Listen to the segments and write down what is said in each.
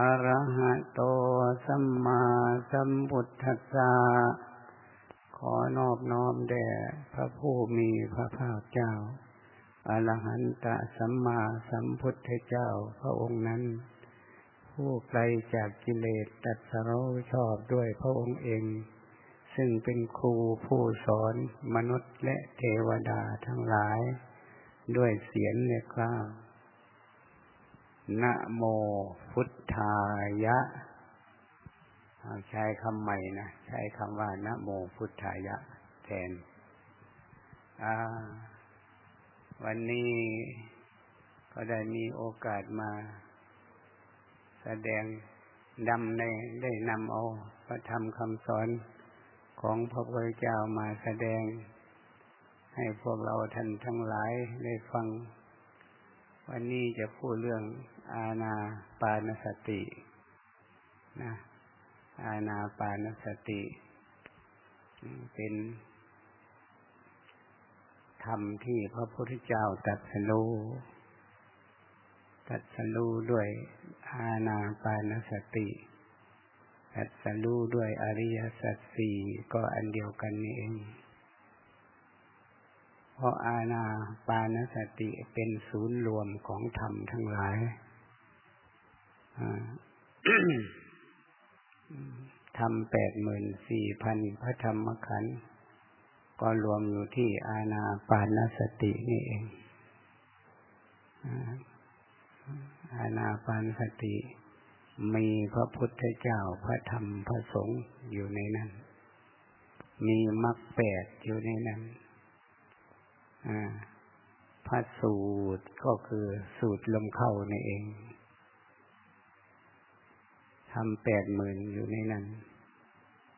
อะระหะโตสัมมาสัมพุทธัสสะขอนอบน้อมแด่พระผู้มีพระภาคเจ้าอรหันตสัมมาสัมพุทธเจ้าพระองค์นั้น ผู้ไกลจากกิเลสตัดสรู้ชอบด้วยพระองค์เอง ซึ่งเป็นครูผู้สอนมนุษย์และเทวดาทั้งหลาย ด้วยเสียงเนกล้าว นะโมพุทธายะใช้คำใหม่นะ ใช้คำว่านะโมพุทธายะ แทน วันนี้ก็ได้มีโอกาสมา แสดงดำในได้นำเอาพระธรรมคำสอนของพระพุทธเจ้ามาแสดง ให้พวกเราท่านทั้งหลายได้ฟัง วันนี้จะพูดเรื่อง อาณาปานสตินะอาณาปานสติ เป็นธรรมที่พระพุทธเจ้าตรัสรู้ตรัสรู้ด้วยอาณาปานสติตรัสรู้ด้วยอริยสัจสี่ก็อันเดียวกันนี่เอง เพราะอาณาปานสติเป็นศูนย์รวมของธรรมทั้งหลาย ทำแปดหมื่นสี่พันพระธรรมขันธ์ก็รวมอยู่ที่อาณาปานสตินี่เอง อาณาปานสติ มีพระพุทธเจ้าพระธรรมพระสงฆ์อยู่ในนั้น มีมรรคแปดอยู่ในนั้นพระสูตรก็คือสูตรลมเข้าในเอง ทำแปดหมื่นอยู่ในนั้น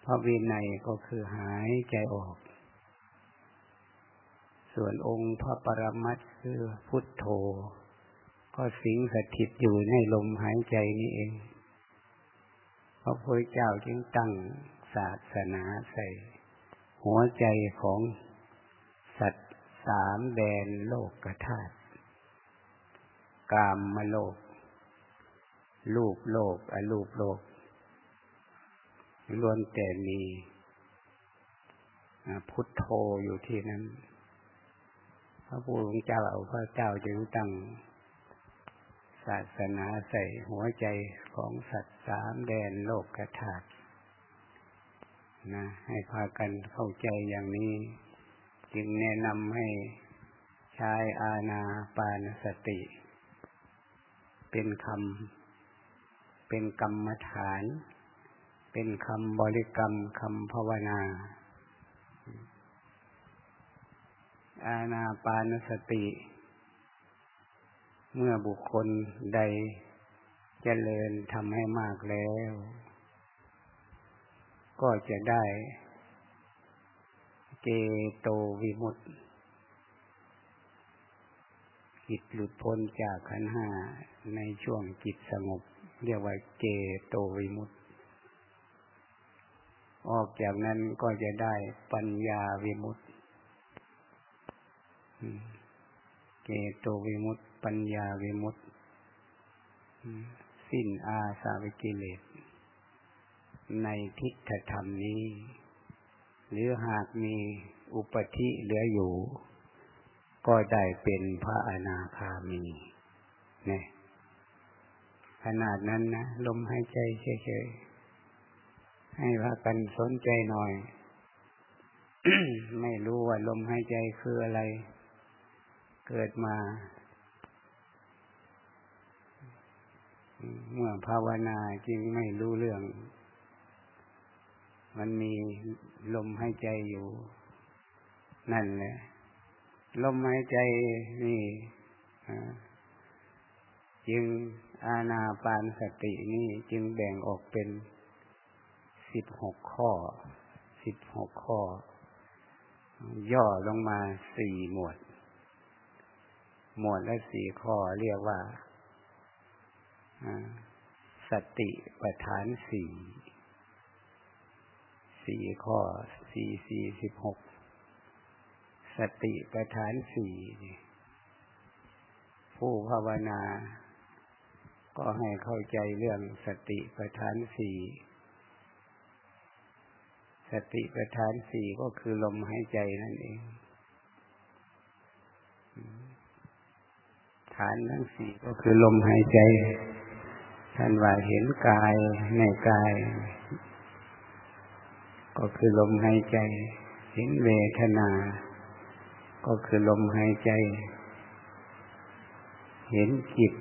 พระวินัยก็คือหายใจออก ส่วนองค์พระปรมัตคือพุทโธ ก็สิงสถิตอยู่ในลมหายใจนี้เอง พระพุทธเจ้าจึงตั้งศาสนาใส่ หัวใจของสัตว์สามแดนโลกกระธาตุกามมโลก รูปโลกอรูปโลกล้วนแต่มีพุทโธอยู่ที่นั้น พระพุทธเจ้าเอาพระเจ้าจึงตั้งศาสนาใส่หัวใจของสัตว์สามแดนโลกกระถาดนะให้พากันเข้าใจอย่างนี้ จึงแนะนำให้ใช้อาณาปานสติ เป็นคำ เป็นกรรมฐาน เป็นคำบริกรรมคำภาวนา อาณาปานสติ เมื่อบุคคลใดเจริญทำให้มากแล้ว ก็จะได้เจโตวิมุตติจิตหลุดพ้นจากขันห้าในช่วงจิตสงบ เรียกว่าเจโตวิมุตติ ออกจากนั้นก็จะได้ปัญญาวิมุตติเจโตวิมุตติ ปัญญาวิมุตติ สิ้นอาสาวิกิเลส ในทิฏฐธรรมนี้ หรือหากมีอุปธิเหลืออยู่ ก็ได้เป็นพระอนาคามีเนี่ย ขนาดนั้นนะ ลมหายใจเฉยๆ ให้พากันสนใจหน่อย ไม่รู้ว่าลมหายใจคืออะไร เกิดมา เมื่อภาวนาจริงไม่รู้เรื่อง มันมีลมหายใจอยู่ นั่นแหละ ลมหายใจนี่จึง อาณาปานสตินี่จึงแบ่งออกเป็นสิบหกข้อ สิบหกข้อ ย่อลงมาสี่หมวด หมวดละสี่ข้อเรียกว่าสติปัฏฐานสี่สี่ข้อสี่สี่สิบหกสติปัฏฐานสี่ผู้ภาวนา ก็ให้เข้าใจเรื่องสติปัฏฐานสี่ สติปัฏฐานสี่ก็คือลมหายใจนั่นเอง ฐานทั้งสี่ก็คือลมหายใจ ท่านว่าเห็นกายในกาย ก็คือลมหายใจ เห็นเวทนา ก็คือลมหายใจ เห็นจิต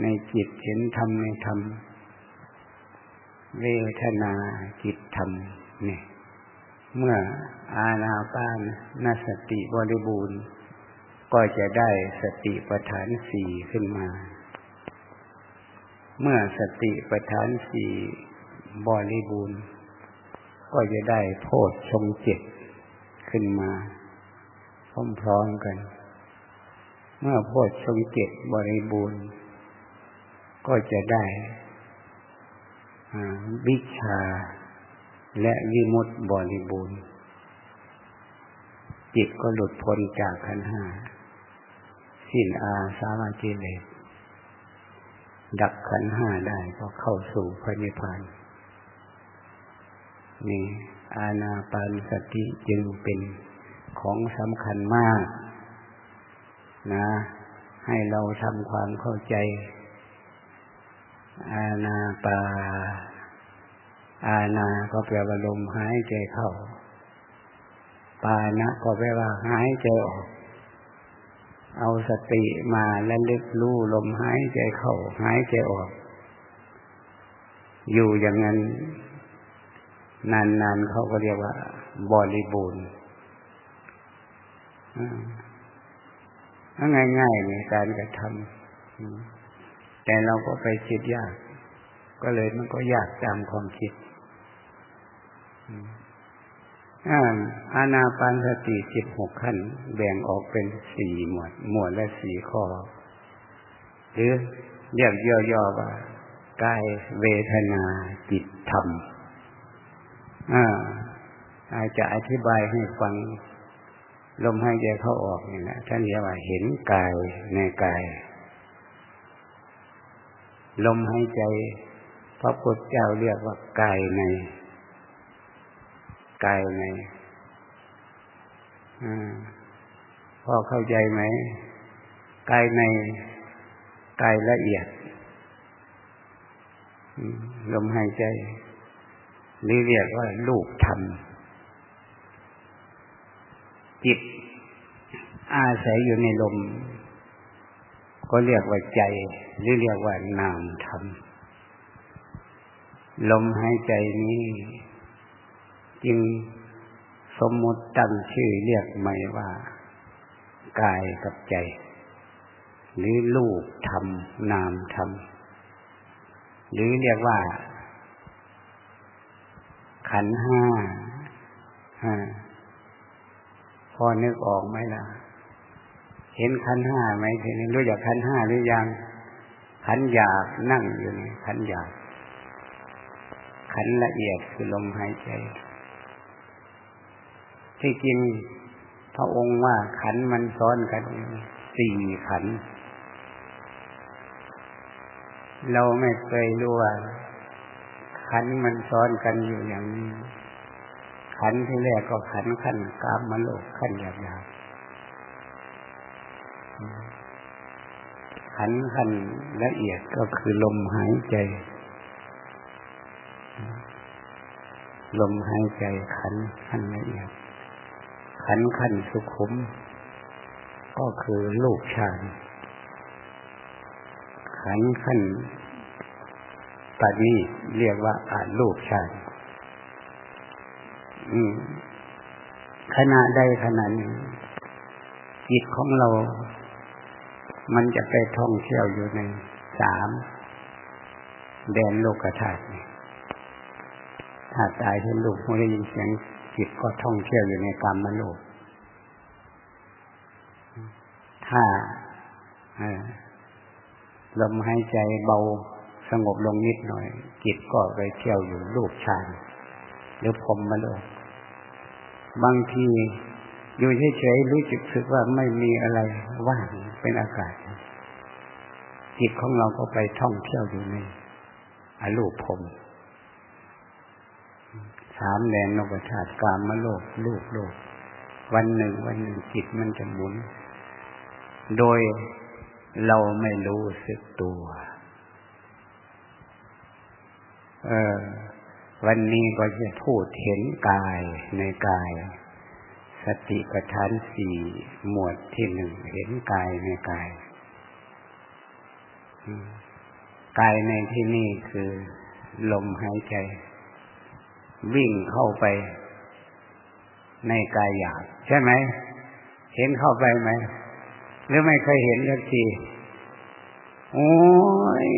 ในจิตเห็นธรรมในธรรม เวทนาจิตธรรมเนี่ย เมื่ออาณาปานนสติบริบูรณ์ ก็จะได้สติปัฏฐานสี่ขึ้นมา เมื่อสติปัฏฐานสี่บริบูรณ์ ก็จะได้โพชฌงเจ็ดขึ้นมาพร้อมๆกัน เมื่อโพชฌงเจ็ดบริบูรณ์ ก็จะได้วิชาและวิมุตติบริบูรณ์ จิตก็หลุดพ้นจากขันห้าสิ้นอาสาวะกิเลสดับขันห้าได้ก็เข้าสู่พระนิพพานนี่อาณาปานสติจึงเป็นของสำคัญมาก นะ ให้เราทำความเข้าใจ อาณาปา อาณาก็แปลว่าลมหายใจเข้า ปานะก็แปลว่าหายใจออก เอาสติมาและลึกรู้ลมหายใจเข้า หายใจออก อยู่อย่างนั้น นานๆเขาก็เรียกว่า บริบูรณ์ง่ายๆในการกระทำ แต่เราก็ไปคิดยาก ก็เลยมันก็ยากตามความคิดอาณาปานสติสิบหกขั้น แบ่งออกเป็นสี่หมวด หมวดละสี่ข้อ หรือเรียกย่อๆว่ากายเวทนาจิตธรรมอาจจะอธิบายให้ฟัง ลมหายใจเข้าออกนี่นะท่านเรียกว่าเห็นกายในกาย ลมหายใจพระพุทธเจ้าเรียกว่ากายในกายในพ่อเข้าใจไหมกายในกายละเอียดลมหายใจหรือเรียกว่าลูกธรรมจิต อาศัยอยู่ในลม ก็เรียกว่าใจ หรือเรียกว่านามธรรม ลมหายใจนี้ จึงสมมติตั้งชื่อเรียกใหม่ว่ากายกับใจ หรือลูกธรรม นามธรรม หรือเรียกว่า ขันห้าพอนึกออกไหมล่ะ เห็นขันห้าไหมทีนี้รู้จักขันห้าหรือยัง ขันหยาบนั่งอยู่นี่ขันหยาบขันละเอียดคือลมหายใจ ที่จริงพระองค์ว่าขันมันซ้อนกันสี่ขัน เราไม่เคยรู้ว่าขันมันซ้อนกันอยู่อย่างนี้ ขันที่แรกก็ขันขันกามมโลกขันหยาบหยาบ ขันขันละเอียดก็คือลมหายใจ ลมหายใจขันขันละเอียด ขันขันสุขุม ก็คือลูกชายขันขันปานีเรียกว่าอาลูกชายขณะใดขณะนี้จิตของเรา มันจะไปท่องเที่ยวอยู่ในสามแดนโลกธาตุถ้าตายเห็นลูกไม่ได้ยินเสียงจิตก็ท่องเที่ยวอยู่ในกรรมมโลก ถ้าลมหายใจเบาสงบลงนิดหน่อย จิตก็ไปเที่ยวอยู่ลูกชานหรือพรมมาโลก บางทีอยู่เฉยๆรู้จึกสึกว่าไม่มีอะไรว่าง เป็นอากาศ จิตของเราก็ไปท่องเที่ยวอยู่ในอรูปพรมสามแดนนกชาติกามมโลกลูกโลก วันหนึ่งวันหนึ่งจิตมันจะหมุน โดยเราไม่รู้สึกตัว เออ วันนี้ก็จะพูดเห็นกายในกาย สติปัฏฐานสี่หมวดที่หนึ่งเห็นกายในกาย กายในที่นี่คือ ลมหายใจ วิ่งเข้าไป ในกายหยาบใช่ไหม เห็นเข้าไปไหม หรือไม่เคยเห็นสักทีโอ้ย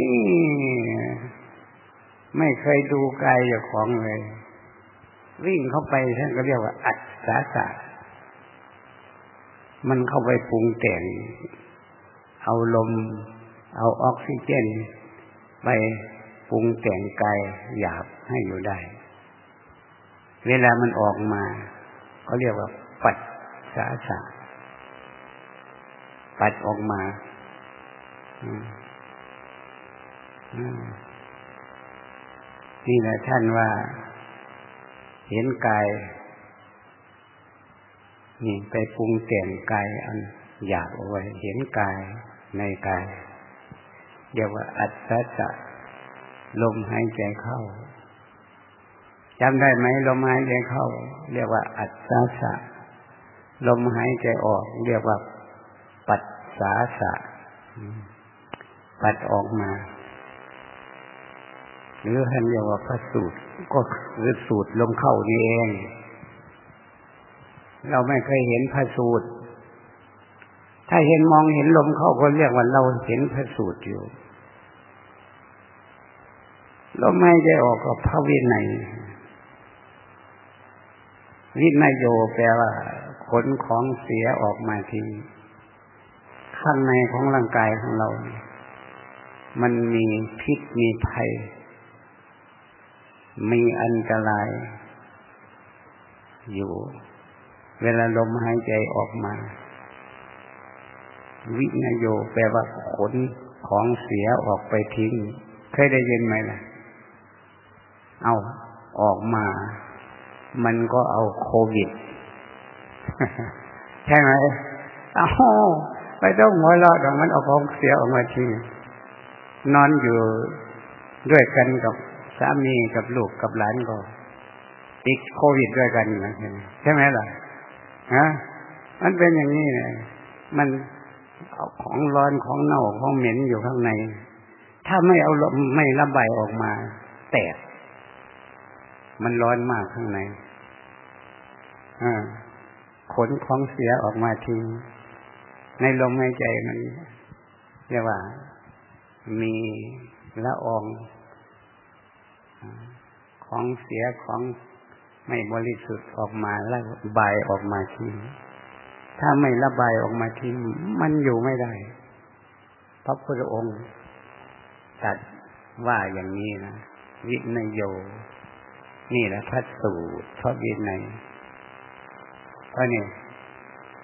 ไม่เคยดูกายอย่างของเลย วิ่งเข้าไปท่านก็เรียกว่า อัศสะ มันเข้าไปปรุงแต่ง เอาลม เอาออกซิเจน ไปปรุงแต่งกายหยาบให้อยู่ได้ เวลามันออกมา ก็เรียกว่า ปัดสาสะปัดออกมานี่แหละท่านว่า เห็นกาย นี่ไปปรุงแต่งกายอันอยากเอาไว้เห็นกายในกายเรียกว่าอัศจจะลมหายใจเข้าจำได้ไหมลมหายใจเข้า เรียกว่า อัศจจะลมหายใจออก เรียกว่า ปัดสาสะปัดออกมา หรือท่านเรียกว่าพระสูตรก็คือสูตรลมเข้านี่เอง เราไม่เคยเห็นพระสูตร ถ้าเห็นมองเห็นลมเข้าก็เรียกว่าเราเห็นพระสูตรอยู่ลมไม่ได้ออกกับพระวินัยวินัยโยแปลว่าขนของเสียออกมาทีข้างในของร่างกายของเรา มันมีพิษมีภัย มีอันตรายอยู่ เวลาลมหายใจออกมา วิญโยแปลว่าขนของเสียออกไปทิ้ง เคยได้ยินไหมล่ะ เอาออกมา มันก็เอาโควิด ใช่ไหมเอาไม่ต้องหัวเราะดอกมันเอาของเสียออกมาทิ้งนอนอยู่ด้วยกันกับสามีกับลูกกับหลานก็ติดโควิดด้วยกันนะใช่ไหมล่ะ ฮะมันเป็นอย่างนี้เลยมันเอาของร้อนของเน่าของเหม็นอยู่ข้างใน ถ้าไม่เอาไม่ระบายออกมา แตก มันร้อนมากข้างในอ่าขนของเสียออกมาทิ้งในลมหายใจมันเรียกว่า มีละออง ของเสียของ ไม่บริสุทธิ์ออกมาแล้วบายออกมาทิ้งถ้าไม่ระบายออกมาทิ้งมันอยู่ไม่ได้ พระพุทธองค์ตัดว่าอย่างนี้นะวินโย นี่แหละพัสูตรพระวินัยเพราะนี่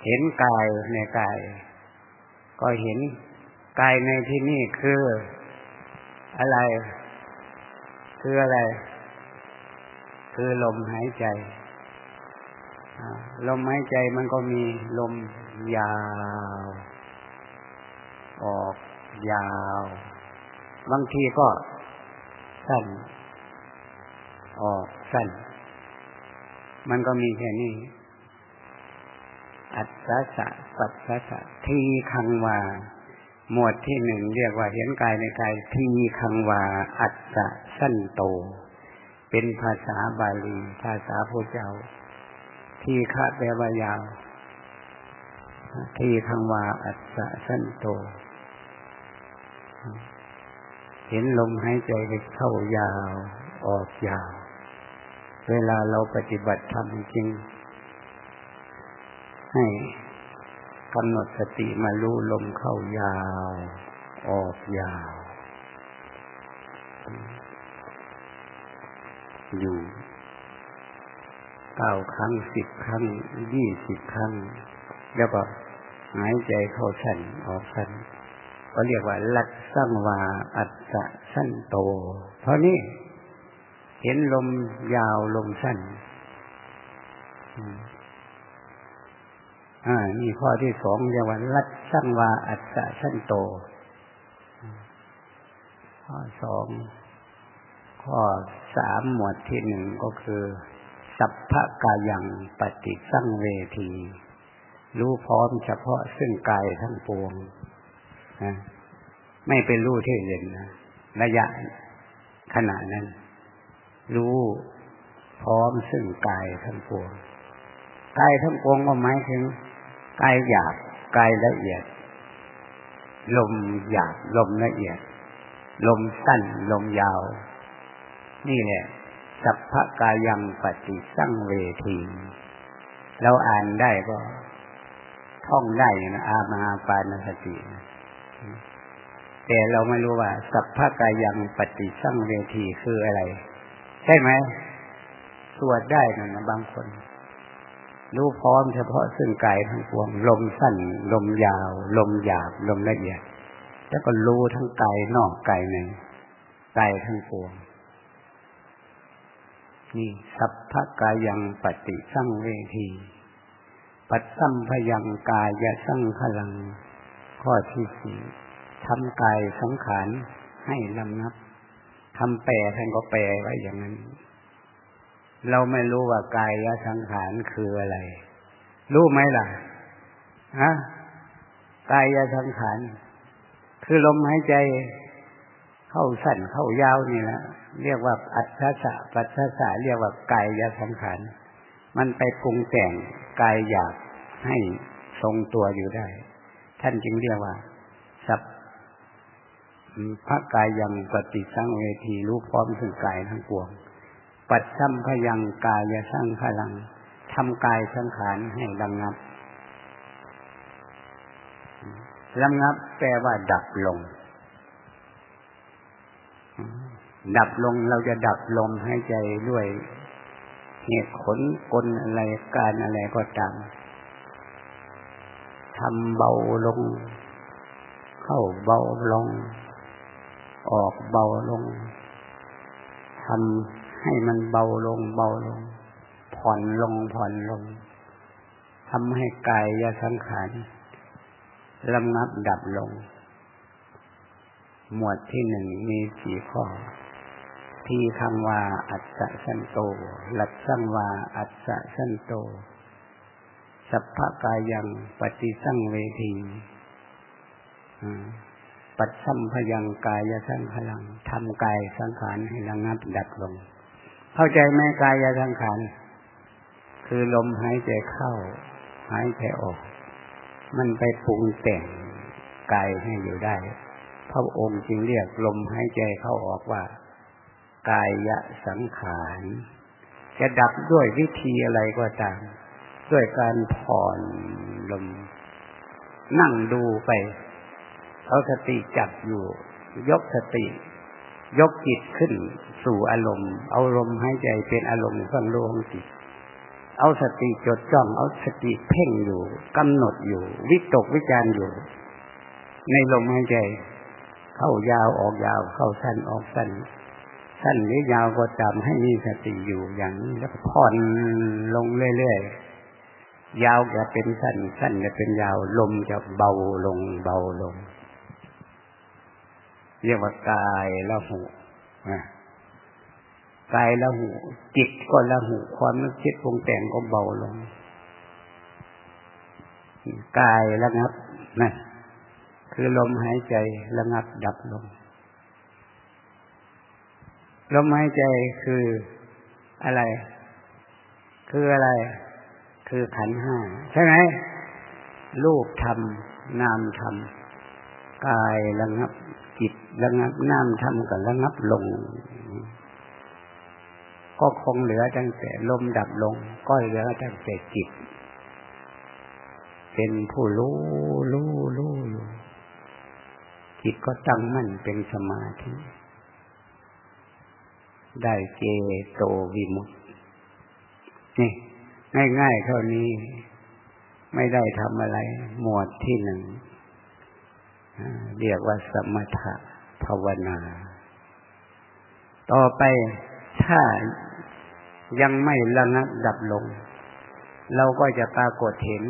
เห็นกายในกาย ก็เห็นกายในที่นี่คืออะไร คืออะไร คือลมหายใจ ลมหายใจมันก็มีลมยาว ออกยาว บางทีก็สั้น ออกสั้น มันก็มีแค่นี้ อัศสะสัพสะทีคังวาหมวดที่หนึ่งเรียกว่าเห็นกายในกายทีคังวา อัศสะสั้นโต เป็นภาษาบาลี ภาษาพระเจ้า ทีฆะแปลว่ายาว ทีคังวาอัศสะสั้นโต เห็นลมหายใจเข้ายาว ออกยาว เวลาเราปฏิบัติธรรมจริง ให้กำหนดสติมารู้ลมเข้ายาว ออกยาว อยู่เก้าครั้งสิบครั้งยี่สิบครั้ง แล้วก็หายใจเข้าชั้นออกชั้นก็เรียกว่าลักสังวาอัตตะสั้นโต เพราะนี้เห็นลมยาวลมสั้นอ่านี่ข้อที่สองเรียกว่าลัดสังวาอัตตะสั้นโตข้อสอง ข้อสามหมวดที่หนึ่งก็คือ สัพพกายังปฏิสั่งเวที รู้พร้อมเฉพาะซึ่งกายทั้งปวงนะไม่เป็นรู้ที่เห็นนะระยะขณะนั้น รู้พร้อมซึ่งกายทั้งปวงกายทั้งปวงก็หมายถึงกายหยาบกายละเอียด ลมหยาบลมละเอียด ลมสั้นลมยาว นี่แหละสัพพกายังปฏิสั่งเวทีเราอ่านได้ก็ท่องได้นะอามาปานสติแต่เราไม่รู้ว่า สัพพกายังปฏิสั่งเวทีคืออะไร ใช่ไหมสวดได้นะบางคน รู้พร้อมเฉพาะซึ่งกายทั้งปวง ลมสั้น ลมยาว ลมหยาบ ลมละเอียด แล้วก็รู้ทั้งกายนอกกายในกายทั้งปวง นี่สัพพกายังปฏิสั่งเวทีปัดสัมพยังกายะสั่งพลัง ข้อที่สี่ทำกายสังขารให้ลำนับทำแปลท่านก็แปลไว้อย่างนั้น เราไม่รู้ว่ากายยะสังขารคืออะไร รู้ไหมล่ะฮะกายยะสังขารคือลมหายใจ เข้าสั้นเข้ายาวนี่นะเรียกว่าอัศสะปัสสะเรียกว่ากายยะสังขารมันไปปรุงแต่งกายอยากให้ทรงตัวอยู่ได้ ท่านจึงเรียกว่า สัพพระกายยังปฏิสังเวทีรู้พร้อมถึงกายทั้งปวง ปัดซ้ำพยังกายยสร้างพลังทำกายสังขารให้ระงับระงับแปลว่าดับลง ดับลงเราจะดับลมให้ใจด้วยเหตุผลกลอะไรการอะไรก็ตามทำเบาลง เข้าเบาลง ออกเบาลงทำให้มันเบาลงเบาลง ผ่อนลงผ่อนลงทำให้กายยาสังขารลำนับดับลง หมวดที่หนึ่งมีสี่ข้อ ทีคังวาอัจฉสันโตหลักสังวาอัจฉสันโต สัพพะกายังปฏิสังเวทีปัดสัมพยังกายสังขลังทำกายสังขารให้ระงับดับลง เข้าใจไหมกายสังขารคือลมหายใจเข้า หายใจออก มันไปปรุงแต่งกายให้อยู่ได้พระองค์จึงเรียกลมหายใจเข้าออกว่า กายสังขาร จะดับด้วยวิธีอะไรก็ตาม ด้วยการผ่อนลม นั่งดูไปเอาสติจับอยู่ ยกสติ ยกจิตขึ้นสู่อารมณ์ เอาลมหายใจเป็นอารมณ์ข้างโลงจิตเอาสติจดจ้อง เอาสติเพ่งอยู่กำหนดอยู่ วิตกวิจารอยู่ ในลมหายใจ เข้ายาวออกยาว เข้าสั้นออกสั้น สั้นหรือยาวก็จำให้มีสติอยู่อย่างนี้แล้วผ่อนลงเรื่อยๆ ยาวจะเป็นสั้น สั้นจะเป็นยาว ลมจะเบาลงเบาลง เรียกว่ากายละหูกายละหู จิตก็ละหู ความนึกคิดปรุงแต่งก็เบาลง กายระงับนั่นคือลมหายใจระงับดับลง ลมหายใจคืออะไร คืออะไร คือขันห้าใช่ไหมรูปธรรม นามธรรม กายระงับ จิตระงับ นามธรรมกับระงับลง ก็คงเหลือตั้งแต่ลมดับลง ก็เหลือตั้งแต่จิต เป็นผู้รู้รู้รู้อยู่จิตก็ตั้งมั่นเป็นสมาธิ ได้เจโตวิมุตตินี่ง่ายๆเท่านี้ไม่ได้ทำอะไร หมวดที่หนึ่งเรียกว่าสมถะภาวนา ต่อไปถ้ายังไม่ระงับดับลง เราก็จะปรากฏเห็น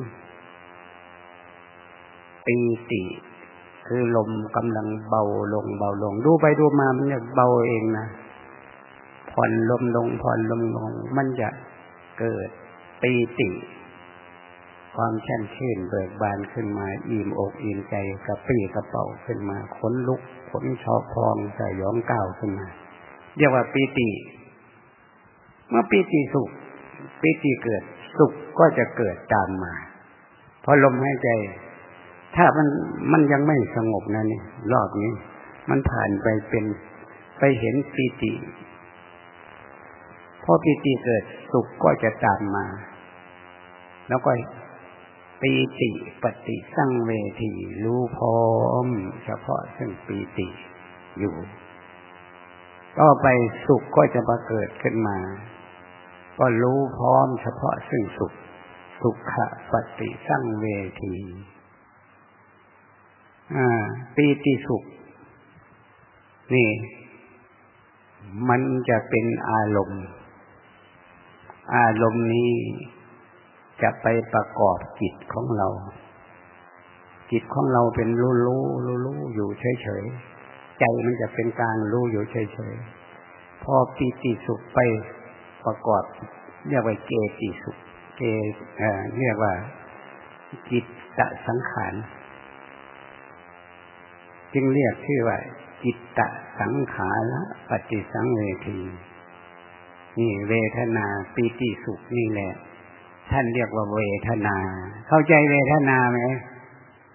ปีติ คือลมกำลังเบาลงเบาลง ดูไปดูมามันจะเบาเองนะ ผ่อนลมลงผ่อนลมลง มันจะเกิดปีติ ความแช่มชื่นเบิกบานขึ้นมา อิ่มอกอิ่มใจกระปรี้กระเป๋าขึ้นมาขนลุกขนชอพองสยองก้าวขึ้นมาเรียกว่าปีติ เมื่อปีติสุขปีติเกิดสุขก็จะเกิดตามมาพอลมหายใจ ถ้ามันมันยังไม่สงบนะนี่รอบนี้ มันผ่านไปเป็นไปเห็นปีติ พอปีติเกิดสุขก็จะตามมา แล้วก็ปีติปฏิสั่งเวทีรู้พร้อม เฉพาะซึ่งปีติอยู่ ต่อไปสุขก็จะมาเกิดขึ้นมา ก็รู้พร้อมเฉพาะซึ่งสุข สุขะปฏิสั่งเวทีปีติสุข นี่ มันจะเป็นอารมณ์ อารมณ์นี้จะไปประกอบจิตของเรา จิตของเราเป็นรู้รู้รู้รู้อยู่เฉยๆ ใจมันจะเป็นกลางรู้อยู่เฉยๆ พอปีติสุขไปประกอบเรียกว่าเกติสุข เกเรียกว่าจิตตะสังขาร จึงเรียกชื่อว่า จิตตะสังขารปฏิสังเวที นี่เวทนาปีติสุขนี่แหละ ท่านเรียกว่าเวทนา เข้าใจเวทนาไหม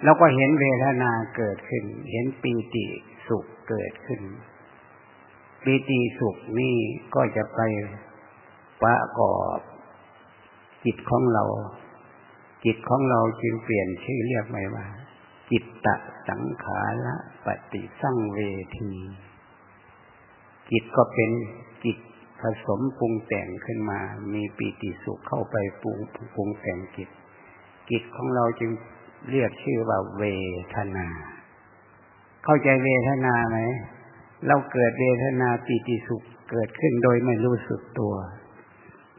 เราก็เห็นเวทนาเกิดขึ้น เห็นปีติสุขเกิดขึ้นปีติสุขนี่ก็จะไปประกอบจิตของเรา จิตของเราจึงเปลี่ยนชื่อเรียกใหม่ว่า จิตตะสังขาระปฏิสั่งเวที จิตก็เป็นจิต สมปรุงแต่งขึ้นมา มีปีติสุขเข้าไปปรุงปรุงแต่งจิต จิตของเราจึงเรียกชื่อว่าเวทนา เข้าใจเวทนาไหม เราเกิดเวทนาปีติสุขเกิดขึ้นโดยไม่รู้สึกตัว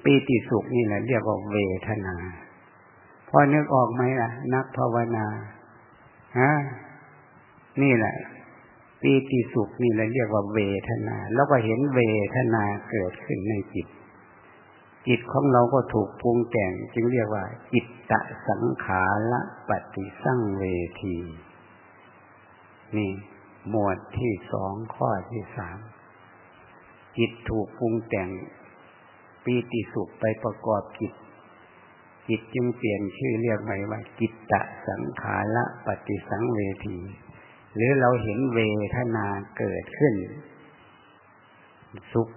ปีติสุขนี่แหละเรียกว่าเวทนา พอนึกออกไหมล่ะ นักภาวนา ฮะ นี่แหละ ปีติสุขนี่แหละเรียกว่าเวทนา แล้วก็เห็นเวทนาเกิดขึ้นในจิต จิตของเราก็ถูกปรุงแต่ง จึงเรียกว่า จิตตะสังขาระปฏิสั่งเวที นี่ หมวดที่สองข้อที่สามจิตถูกปรุงแต่ง ปีติสุขไปประกอบจิต จิตจึงเปลี่ยนชื่อเรียกใหม่ว่า จิตตะสังขาระปฏิสังเวที หรือเราเห็นเวทนาเกิดขึ้น สุข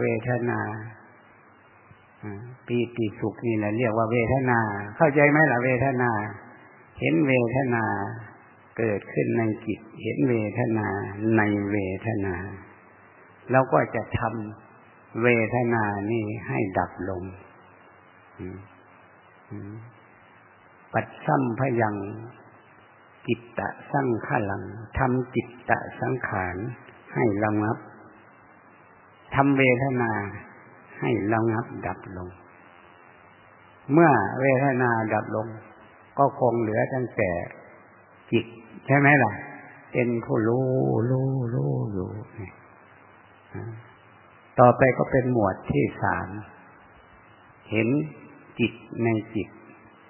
เวทนาปีติสุขนี่แหละเรียกว่าเวทนา เข้าใจไหมล่ะเวทนา เห็นเวทนาเกิดขึ้นในจิต เห็นเวทนาในเวทนา เราก็จะทำเวทนานี่ให้ดับลงปัดซ้ำพยัง จิตตะสั่งขลังทำจิตตะสังขารให้ระงับทำเวทนาให้ระงับดับลง เมื่อเวทนาดับลง ก็คงเหลือตั้งแต่จิตใช่ไหมล่ะ เป็นผู้รู้รู้รู้อยู่ต่อไปก็เป็นหมวดที่สามเห็นจิตในจิต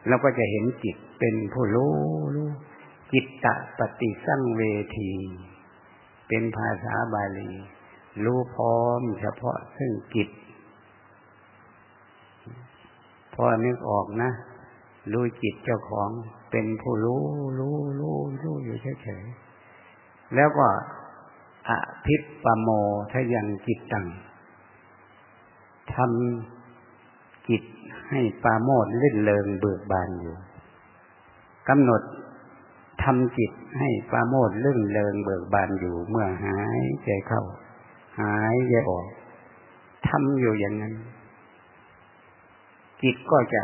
เราก็จะเห็นจิตเป็นผู้รู้รู้ จิตตะปฏิสั่งเวที เป็นภาษาบาลี รู้พร้อมเฉพาะซึ่งจิตพอนึกออกนะ รู้จิตเจ้าของเป็นผู้รู้ รู้รู้รู้อยู่เฉยๆแล้วก็อภิปโมทยังจิตตังททำจิตให้ปาโมดลื่นเลิงเบิกบานอยู่กำหนด ทำจิตให้ปราโมดลื่นเลิงเบิกบานอยู่เมื่อหายใจเข้า หายใจออกทำอยู่อย่างนั้น จิตก็จะ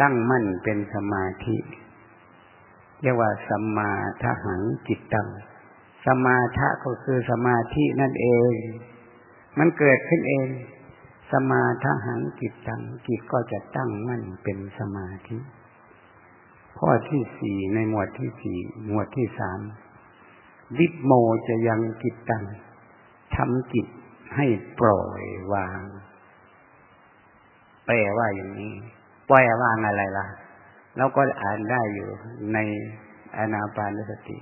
ตั้งมั่นเป็นสมาธิเรียกว่าสัมมาทหังจิตตังสมาทะก็คือสมาธินั่นเอง มันเกิดขึ้นเอง สมาทหังจิตตังจิตก็จะตั้งมั่นเป็นสมาธิ ข้อที่สี่ในหมวดที่สี่หมวดที่สามวิปโมจะยังจิตตังทำจิตให้ปล่อยวาง แปลว่าอย่างนี้ ปล่อยวางอะไรล่ะเราก็อ่านได้อยู่ในอนาปานสติ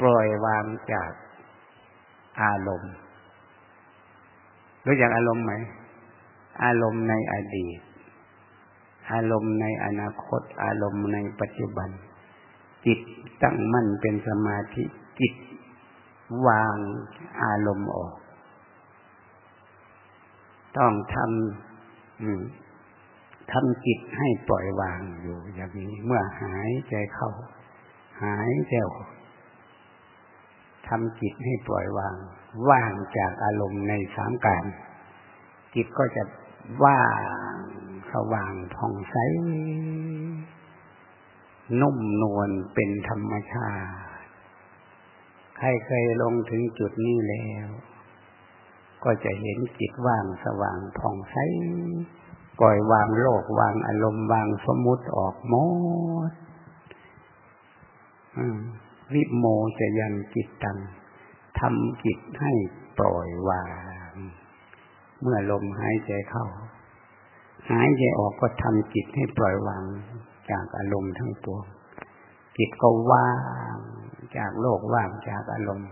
ปล่อยวางจากอารมณ์รู้จักอารมณ์ไหม อารมณ์ในอดีต อารมณ์ในอนาคต อารมณ์ในปัจจุบัน จิตตั้งมั่นเป็นสมาธิจิตวางอารมณ์ออก ต้องทำทำจิตให้ปล่อยวางอยู่อย่างนี้ เมื่อหายใจเข้า หายใจออกทำจิตให้ปล่อยวาง ว่างจากอารมณ์ในสามการ จิตก็จะว่าง สว่างผ่องใส นุ่มนวลเป็นธรรมชาติ ใครเคยลงถึงจุดนี้แล้ว ก็จะเห็นจิตว่างสว่างผ่องใสปล่อยวางโลกวางอารมณ์วางสมมุติออกหมดวิโมจะยันจิตตังทำจิตให้ปล่อยวาง เมื่อลมหายใจเข้า หายใจออกก็ทำจิตให้ปล่อยวางจากอารมณ์ทั้งปวงจิตก็ว่างจากโลกว่างจากอารมณ์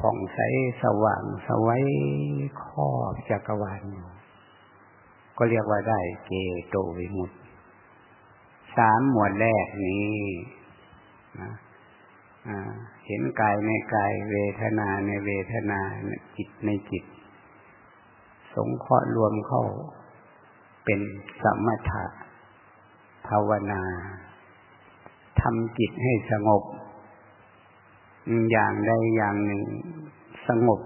ผ่องใสสว่างสวัยครอบจักรวาลอยู่ก็เรียกว่าได้เกโตวิมุตติสามหมวดแรกนี้นะเห็นกายในกายเวทนาในเวทนาจิตในจิต สงเคราะห์รวมเข้า เป็นสมถะภาวนาทำจิตให้สงบ อย่างใดอย่างหนึ่งสงบ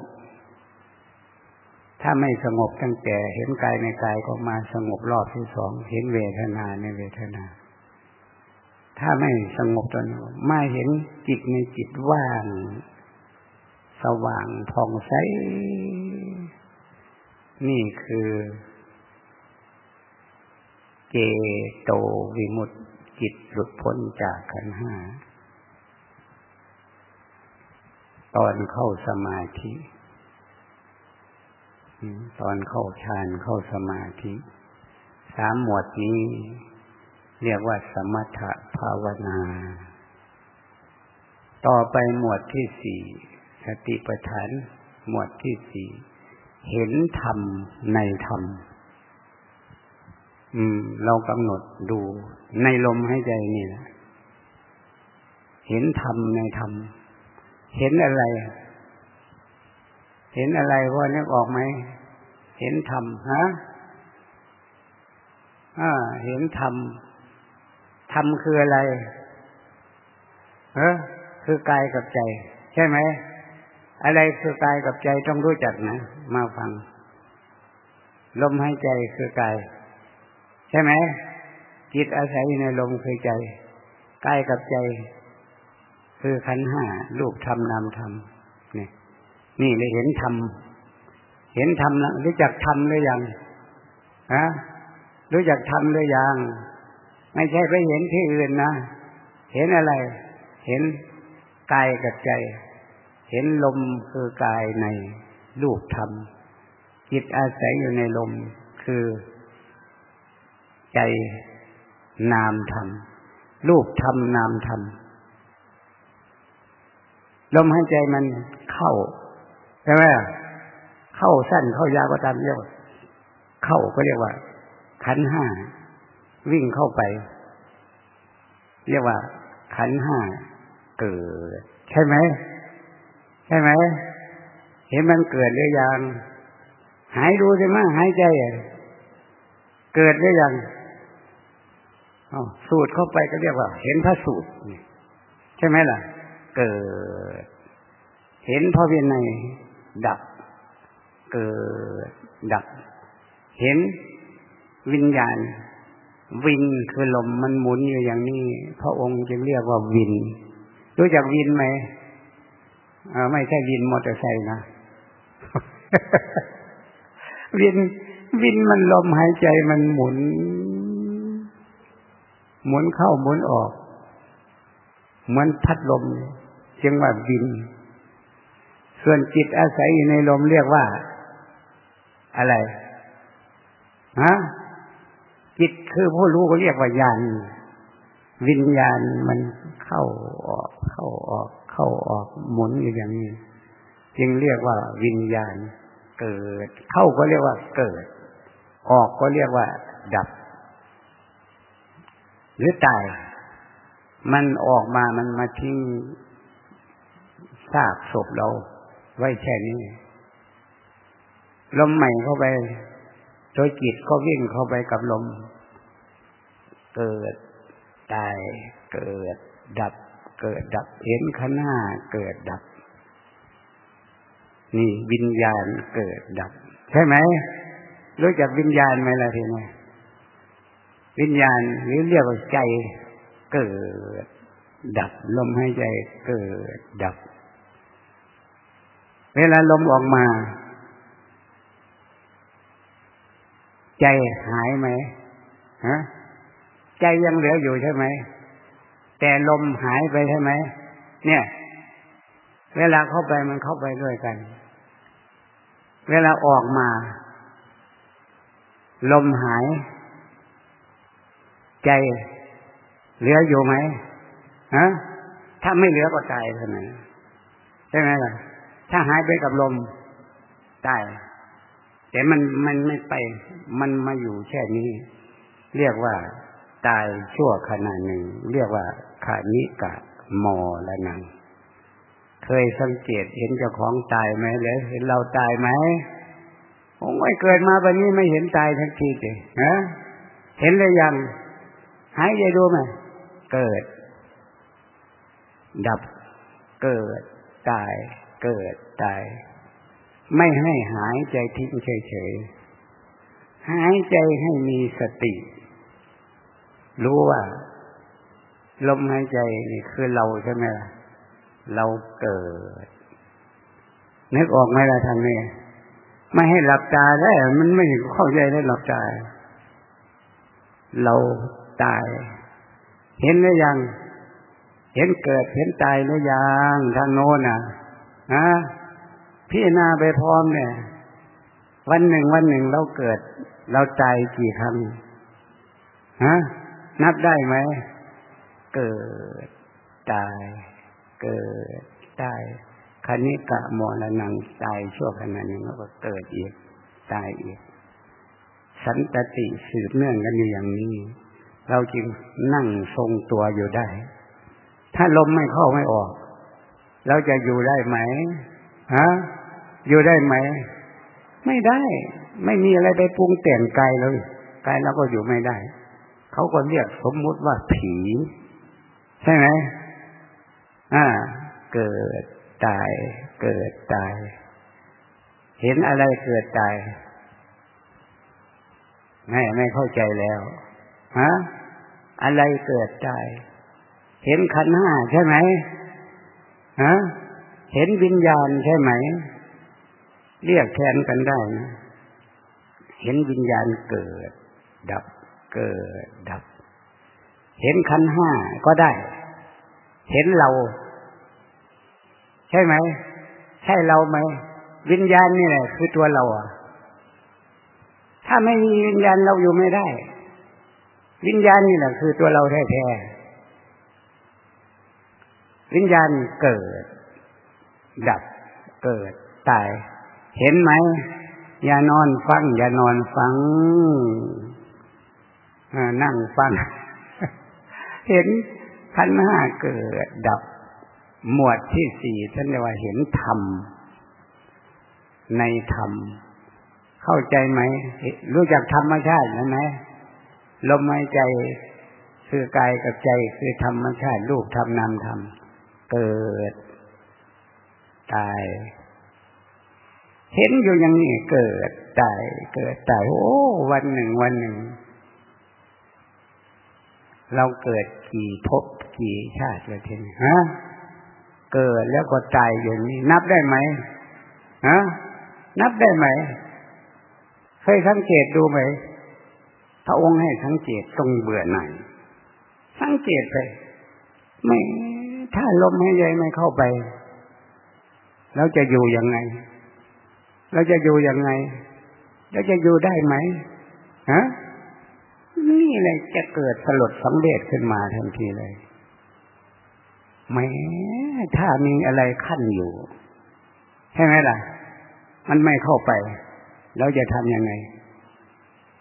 ถ้าไม่สงบตั้งแต่เห็นกายในกายก็มาสงบรอบที่สองเห็นเวทนาในเวทนา ถ้าไม่สงบตอนมาเห็นจิตในจิตว่าง สว่างผ่องใส นี่คือ เกโตวิมุตจิตหลุดพ้นจากขันห้า ตอนเข้าสมาธิ ตอนเข้าฌานเข้าสมาธิ สามหมวดนี้ เรียกว่าสมถะภาวนา ต่อไปหมวดที่สี่สติปัฏฐาน หมวดที่สี่เห็นธรรมในธรรม อืม เรากำหนดดู ในลมให้ใจนี่แหละเห็นธรรมในธรรม เห็นอะไร เห็นอะไรพอนึกออกไหม เห็นธรรมฮะอ่า เห็นธรรม ธรรมคืออะไรเออคือกายกับใจ ใช่ไหม อะไรคือกายกับใจต้องรู้จักนะ มาฟัง ลมหายใจคือกาย ใช่ไหมจิตอาศัยในลมคือใจกายกับใจ คือขันห้ารูปธรรมนามธรรมนี่ นี่เลยเห็นธรรมเห็นธรรมแล้วรู้จักธรรมหรือยังฮะรู้จักธรรมหรือยังไม่ใช่ไปเห็นที่อื่นนะเห็นอะไร เห็นกายกับใจ เห็นลมคือกายในรูปธรรมจิตอาศัยอยู่ในลมคือ ใจนามธรรมรูปธรรมนามธรรมลมหายใจมันเข้าใช่ไหมเข้าสั้นเข้ายาวก็ตามเรียกเข้าก็เรียกว่า ขันห้าวิ่งเข้าไป เรียกว่า ขันห้าเกิด ใช่ไหมใช่ไหมเห็นมันเกิดหรือยังหายดูใช่ไหมหายใจเกิดได้ยัง อสูตรเข้าไปก็เรียกว่า เห็นพระสูตรใช่ไหมล่ะ เกิด เห็นพระวินัยดับ เกิดดับ เห็นวิญญาณ วินคือลมมันหมุนอยู่อย่างนี้ พระองค์จึงเรียกว่าวิน รู้จักวินไหมไม่ใช่วินมอเตอร์ไซค์นะวินวินมันลมหายใจมันหมุน หมุนเข้าหมุนออก เหมือนพัดลมจึงว่าวิน ส่วนจิตอาศัยอยู่ในลมเรียกว่า อะไรฮะจิตคือผู้รู้ก็เรียกว่าญาณวิญญาณมันเข้าออก เข้าออก เข้าออกหมุนอยู่อย่างนี้จึงเรียกว่าวิญญาณเกิด เข้าก็เรียกว่าเกิด ออกก็เรียกว่า ดับ หรือตาย มันออกมามันมาทิ้งซากศพเรา ไว้แค่นี้ลมใหม่เข้าไปโดยจิตก็วิ่งเข้าไปกับลม เกิดตายเกิดดับ เกิดดับเห็นข้างหน้าเกิดดับ นี่วิญญาณเกิดดับ ใช่ไหมรู้จักวิญญาณไหมล่ะทีนี้ วิญญาณหรือเรียกว่าใจเกิด ดับลมหายใจเกิดดับ เวลาลมออกมา ใจหายไหมฮะใจยังเหลืออยู่ใช่ไหม แต่ลมหายไปใช่ไหมเนี่ย เวลาเข้าไปมันเข้าไปด้วยกัน เวลาออกมา ลมหาย ใจเหลืออยู่ไหมฮะถ้าไม่เหลือก็ตายเท่านั้นใช่ไหมล่ะ ถ้าหายไปกับลมตายแต่มันมันไม่ไป มันมาอยู่แค่นี้ เรียกว่าตายชั่วขณะหนึ่ง เรียกว่าขานิกะมอละนัง เคยสังเกตเห็นเจ้าของตายไหมหรือเห็นเราตายไหมผมไม่เกิดมาวันนี้ไม่เห็นตายทั้งทีเลยฮะเห็นเลยยัง หายใจดูไหมเกิด ดับเกิด ตาย เกิด ตาย ไม่ให้หายใจทิ้งเฉยๆหายใจให้มีสติ รู้ว่า ลมหายใจนี่คือเราใช่ไหมล่ะเราเกิด นึกออกไหมล่ะท่านนี่ไม่ให้หลับตาได้ มันไม่เข้าใจได้หลับตาเรา ตาย เห็นหรือยัง เห็นเกิดเห็นตายหรือยังทางโน้นอะฮะพี่นาไปพร้อมเนี่ย วันหนึ่งวันหนึ่งเราเกิด เราตายกี่ครั้งฮะนับได้ไหม เกิดตาย เกิดตายคณิกะมรณังตายชั่วขณะหนึ่งแล้วก็เกิดอีกตายอีก สันตติสืบเนื่องกันอยู่อย่างนี้ เราจึงนั่งทรงตัวอยู่ได้ ถ้าลมไม่เข้าไม่ออก เราจะอยู่ได้ไหมฮะอยู่ได้ไหม ไม่ได้ ไม่มีอะไรไปปรุงแต่งกายเลยกายเราก็อยู่ไม่ได้ เขาก็เรียกสมมุติว่าผี ใช่ไหมอ่า เกิดตาย เกิดตาย เห็นอะไรเกิดตายไม่ไม่เข้าใจแล้วฮะ อะไรเกิดตายเห็นขันห้าใช่ไหมฮะเห็นวิญญาณใช่ไหม เรียกแทนกันได้นะเห็นวิญญาณเกิด ดับ เกิด ดับ เห็นขันห้าก็ได้ เห็นเรา ใช่ไหม ใช่เราไหม วิญญาณนี่แหละคือตัวเราอะถ้าไม่มีวิญญาณเราอยู่ไม่ได้ วิญญาณนี่แหละคือตัวเราแท้ๆวิญญาณเกิด ดับเกิดตาย เห็นไหม อย่านอนฟัง อย่านอนฟังนั่งฟัง เห็นขันห้าเกิด ดับ หมวดที่สี่ท่านเรียกว่าเห็นธรรม ในธรรม เข้าใจไหม รู้จักธรรมชาติไหม ลมหายใจคือกายกับใจคือธรรมชาติรูปธรรมนามธรรมเกิด ตาย เห็นอยู่อย่างนี้เกิด ตาย เกิดตายโอ้วันหนึ่งวันหนึ่ง เราเกิดกี่ภพกี่ชาติเลยทีนี้ฮะเกิดแล้วก็ตายอย่างนี้ นับได้ไหมฮะนับได้ไหมเคยสังเกตดูไหม ระองค์ให้สังเกตตรงเบื่อหน่ายสังเกตไป ไม่ถ้าลมหายใจไม่เข้าไปเราจะอยู่ยังไงเราจะอยู่ยังไงเราจะอยู่ได้ไหมฮะนี่เลยจะเกิดสลดสังเวชขึ้นมาทันทีเลยแม้ถ้ามีอะไรขั้นอยู่ใช่ไหมล่ะ มันไม่เข้าไปเราจะทำยังไง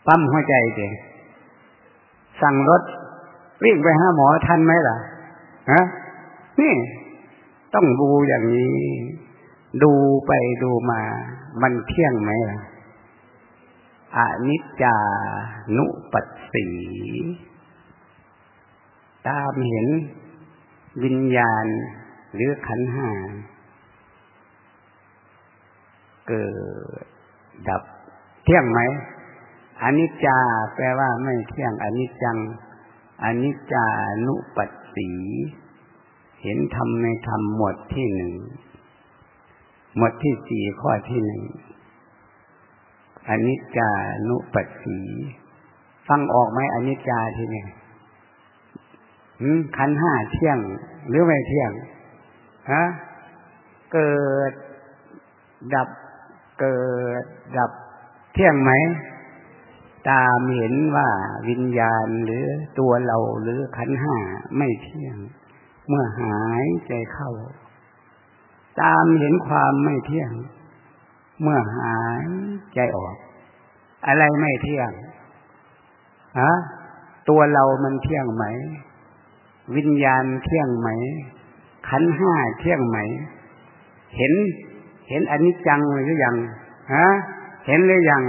ปั๊มหัวใจเด็สั่งรถวิ่งไปหาหมอทันไหมล่ะฮะนี่ ต้องดูอย่างนี้ ดูไปดูมา มันเที่ยงไหมล่ะอนิจจานุปัสสี ตามเห็นวิญญาณหรือขันหาเกิดดับเที่ยงไหม อนิจจาแปลว่าไม่เที่ยงอนิจจังอนิจจานุปัสสี เห็นธรรมในธรรมหมวดที่หนึ่งหมวดที่สี่ข้อที่หนึ่งอนิจจานุปัสสี ฟังออกไหมอนิจจาทีนี้ขันห้าเที่ยง หรือไม่เที่ยงฮะเกิดดับเกิดดับเที่ยงไหม ตามเห็นว่าวิญญาณหรือตัวเราหรือขันห้าไม่เที่ยง เมื่อหายใจเข้า ตามเห็นความไม่เที่ยง เมื่อหายใจออก อะไรไม่เที่ยงฮะตัวเรามันเที่ยงไหม วิญญาณเที่ยงไหม ขันห้าเที่ยงไหม เห็น เห็นอนิจจังหรือยังฮะเห็นหรือยัง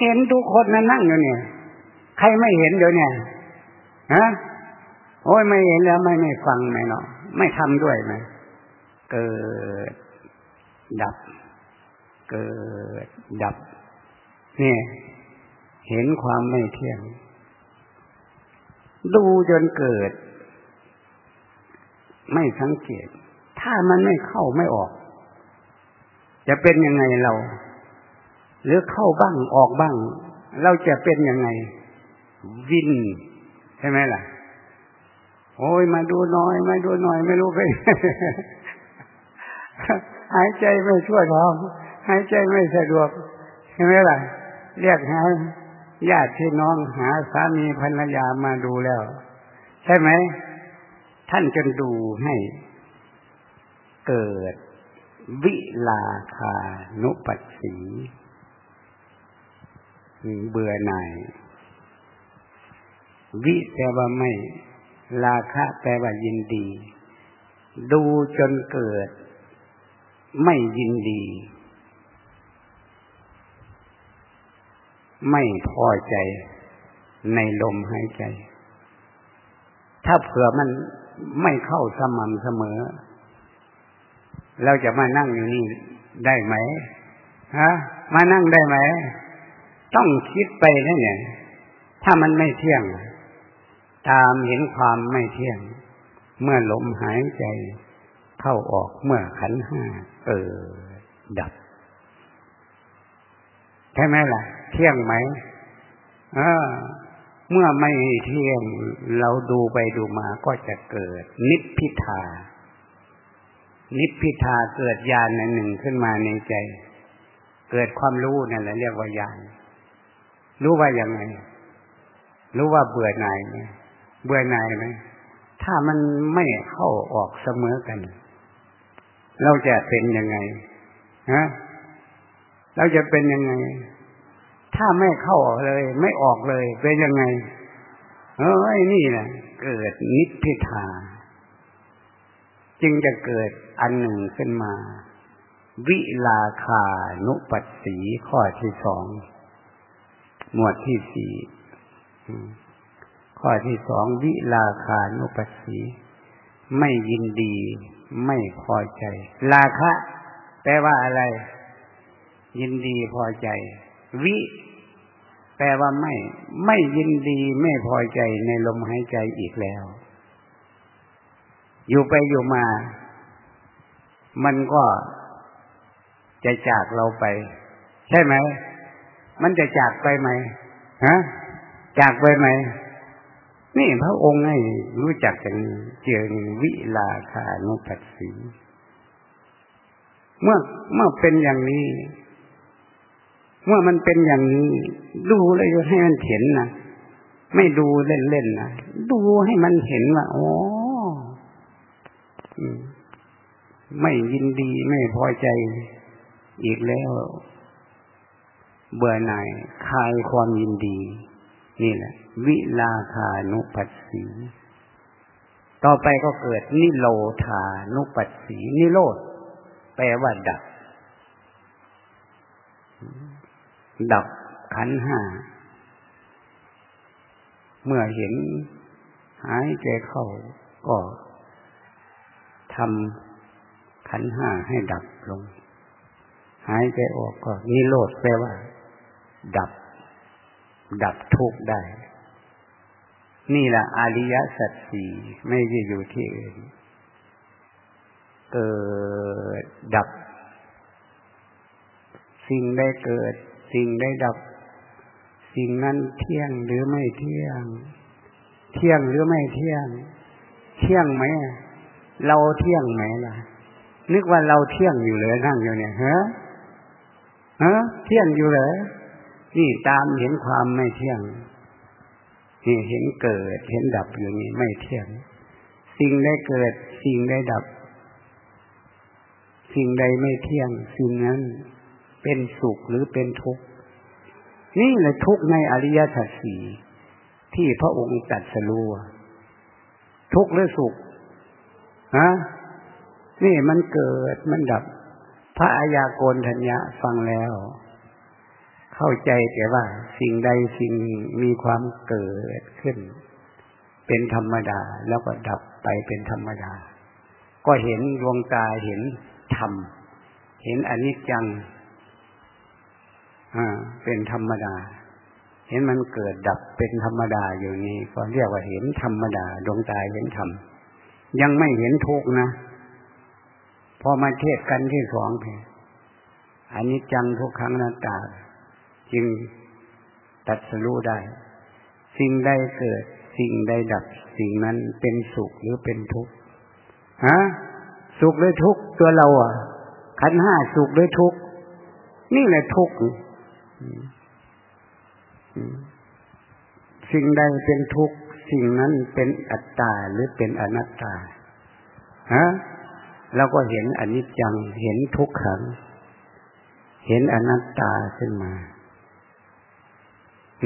เห็นทุกคนนั่นนั่งอยู่เนี่ย ใครไม่เห็นเดี๋ยวเนี่ยฮะโอ้ยไม่เห็นแล้วไม่ไม่ฟังไม่เนาะไม่ทำด้วยไหมเกิด ดับ เกิด ดับเนี่ยเห็นความไม่เที่ยง ดูจนเกิด ไม่สังเกต ถ้ามันไม่เข้าไม่ออก จะเป็นยังไงเรา หรือเข้าบ้างออกบ้าง เราจะเป็นยังไง วิน ใช่ไหมล่ะ โอ้ยมาดูหน่อยมาดูหน่อยไม่รู้ไปหายใจไม่ช่วยท้องหายใจไม่สะดวก ใช่ไหมล่ะ เรียกหาญาติพี่น้องหาสามีภรรยามาดูแล้ว ใช่ไหม ท่านจนดูให้เกิดวิลาคานุปัสสี เบื่อหน่าย วิแปลว่าไม่ ราคะแปลว่ายินดี ดูจนเกิด ไม่ยินดี ไม่พอใจในลมหายใจ ถ้าเผื่อมันไม่เข้าสม่ำเสมอ เราจะมานั่งอยู่นี่ได้ไหมฮะ มานั่งได้ไหม ต้องคิดไปนะเนี่ย ถ้ามันไม่เที่ยง ตามเห็นความไม่เที่ยง เมื่อลมหายใจ เข้าออกเมื่อขันห้าเออดับใช่ไหมล่ะ เที่ยงไหมเออเมื่อไม่เที่ยงเราดูไปดูมาก็จะเกิด นิพพิทา นิพพิทาเกิดญาณหนึ่งขึ้นมาในใจ เกิดความรู้นั่นแหละเรียกว่าญาณ รู้ว่าย่างไง รู้ว่าเบื่อหน่ายไหมเบื่อหน่ายไหมถ้ามันไม่เข้าออกเสมอกัน เราจะเป็นยังไงฮะเราจะเป็นยังไง ถ้าไม่เข้าออกเลย ไม่ออกเลย เป็นยังไง เออนี่แหละเกิดนิพพิทาจึงจะเกิดอันหนึ่งขึ้นมา วิลาคานุปัสสีข้อที่สอง หมวดที่สี่ข้อที่สองวิลาคานุปัสสีไม่ยินดี ไม่พอใจ ลาคะแปลว่าอะไร ยินดีพอใจ วิ แปลว่าไม่ ไม่ยินดีไม่พอใจในลมหายใจอีกแล้ว อยู่ไปอยู่มา มันก็จะจากเราไป ใช่ไหม มันจะจากไปไหมฮะจากไปไหมนี่พระองค์ให้รู้จักกันเจียงวิลาคานุปัสสีเมื่อเมื่อเป็นอย่างนี้ เมื่อมันเป็นอย่างนี้ ดูเลยให้มันเห็นนะไม่ดูเล่นๆนะดูให้มันเห็นว่าอ๋อไม่ยินดีไม่พอใจอีกแล้ว เบื่อหน่ายคลายความยินดี นี่แหละ วิลาคานุปัสสีต่อไปก็เกิดนิโรธานุปัสสีนิโรธแปลว่าดับ ดับขันห้า เมื่อเห็นหายใจเข้าก็ทำขันห้าให้ดับลง หายใจออกก็นิโรธแปลว่า ดับ ดับทุกข์ได้ นี่แหละอริยสัจสี่ไม่ได้อยู่ที่อื่นเกิดดับ สิ่งได้เกิด สิ่งได้ดับ สิ่งนั้นเที่ยงหรือไม่เที่ยง เที่ยงหรือไม่เที่ยง เที่ยงไหมเราเที่ยงไหมล่ะ นึกว่าเราเที่ยงอยู่เลยนั่งอยู่เนี่ยเฮ้ฮะเที่ยงอยู่เหรอ นี่ตามเห็นความไม่เที่ยงนี่เห็นเกิด เห็นดับอยู่นี่ไม่เที่ยง สิ่งได้เกิด สิ่งได้ดับ สิ่งใดไม่เที่ยง สิ่งนั้นเป็นสุขหรือเป็นทุกข์นี่แหละทุกข์ในอริยสัจสี่ที่พระองค์ตรัสรู้ทุกข์หรือสุขฮะนี่มันเกิดมันดับ พระอายาโกนทัญญะฟังแล้ว เข้าใจแต่ว่าสิ่งใดสิ่งมีความเกิดขึ้น เป็นธรรมดาแล้วก็ดับไปเป็นธรรมดา ก็เห็นดวงตาเห็นธรรม เห็นอนิจจังอ่าเป็นธรรมดา เห็นมันเกิดดับเป็นธรรมดาอยู่นี่ก็เรียกว่าเห็นธรรมดา ดวงตาเห็นธรรมยังไม่เห็นทุกนะพอมาเทศกันที่สองเพอันนี้จังทุกครั้งนาตา จึงตัดสรู้ได้ สิ่งใดเกิด สิ่งใดดับ สิ่งนั้นเป็นสุขหรือเป็นทุกข์ฮะสุขหรือทุกข์ตัวเราอะขันห้าสุขหรือทุกข์นี่แหละทุกข์สิ่งใดเป็นทุกข์สิ่งนั้นเป็นอัตตาหรือเป็นอนัตตาฮะเราก็เห็นอนิจจังเห็นทุกขัง เห็นอนัตตาขึ้นมา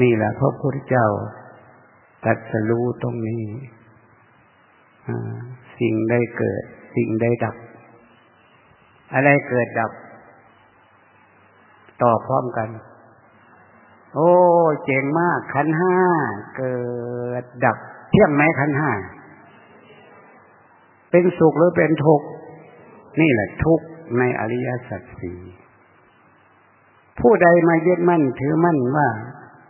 นี่แหละพระพุทธเจ้าตัดสรู้ตรงนี้สิ่งได้เกิด สิ่งได้ดับ อะไรเกิดดับ ต่อพร้อมกัน โอ้เจ๋งมากขันห้าเกิดดับ เที่ยงไหมขันห้าเป็นสุขหรือเป็นทุกข์นี่แหละทุกข์ในอริยสัจสี่ผู้ใดมายึดมั่นถือมั่นว่า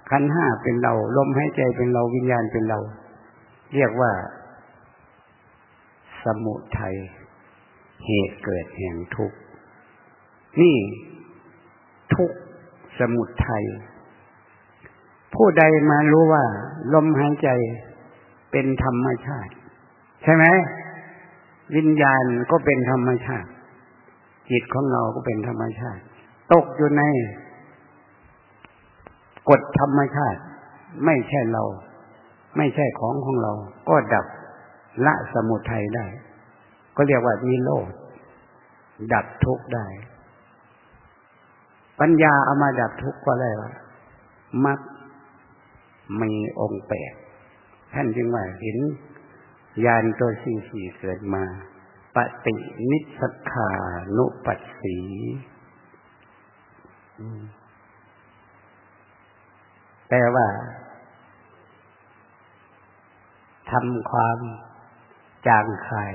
ขันห้าเป็นเรา ลมหายใจเป็นเราวิญญาณเป็นเรา เรียกว่า สมุทัยเหตุเกิดแห่งทุกข์นี่ทุกสมุทัยผู้ใดมารู้ว่า ลมหายใจเป็นธรรมชาติ ใช่ไหมวิญญาณก็เป็นธรรมชาติ จิตของเราก็เป็นธรรมชาติ ตกอยู่ใน กฎธรรมชาติ ไม่ใช่เรา ไม่ใช่ของของเรา ก็ดับละสมุทัยได้ ก็เรียกว่ามีโลดดับทุกข์ได้ ปัญญาเอามาดับทุกข์ก็ได้ว่ามักมีองค์แปดท่านจึงว่าเห็นยานตัวสี่สี่เกิดมาปฏินิสขานุปัสสี แปลว่าทำความจางคาย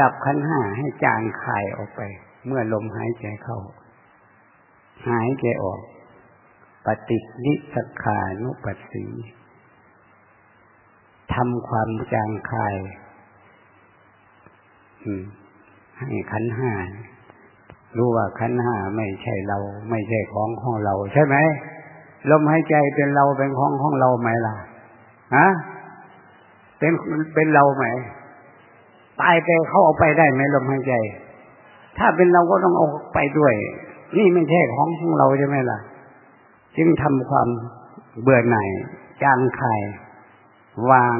ดับขันห้าให้จางคายออกไป เมื่อลมหายใจเข้า หายใจออก ปฏินิสขานุปัสสีทำความจางคายให้ขันห้า รู้ว่าขันห้าไม่ใช่เรา ไม่ใช่ของของเรา ใช่ไหมลมหายใจเป็นเราเป็นของของเราไหมล่ะฮะเป็นเป็นเราไหมตายไปเขาเอาไปได้ไหมลมหายใจ ถ้าเป็นเราก็ต้องเอาไปด้วย นี่ไม่ใช่ของของเราใช่ไหมล่ะ จึงทำความเบื่อหน่ายจางคายวาง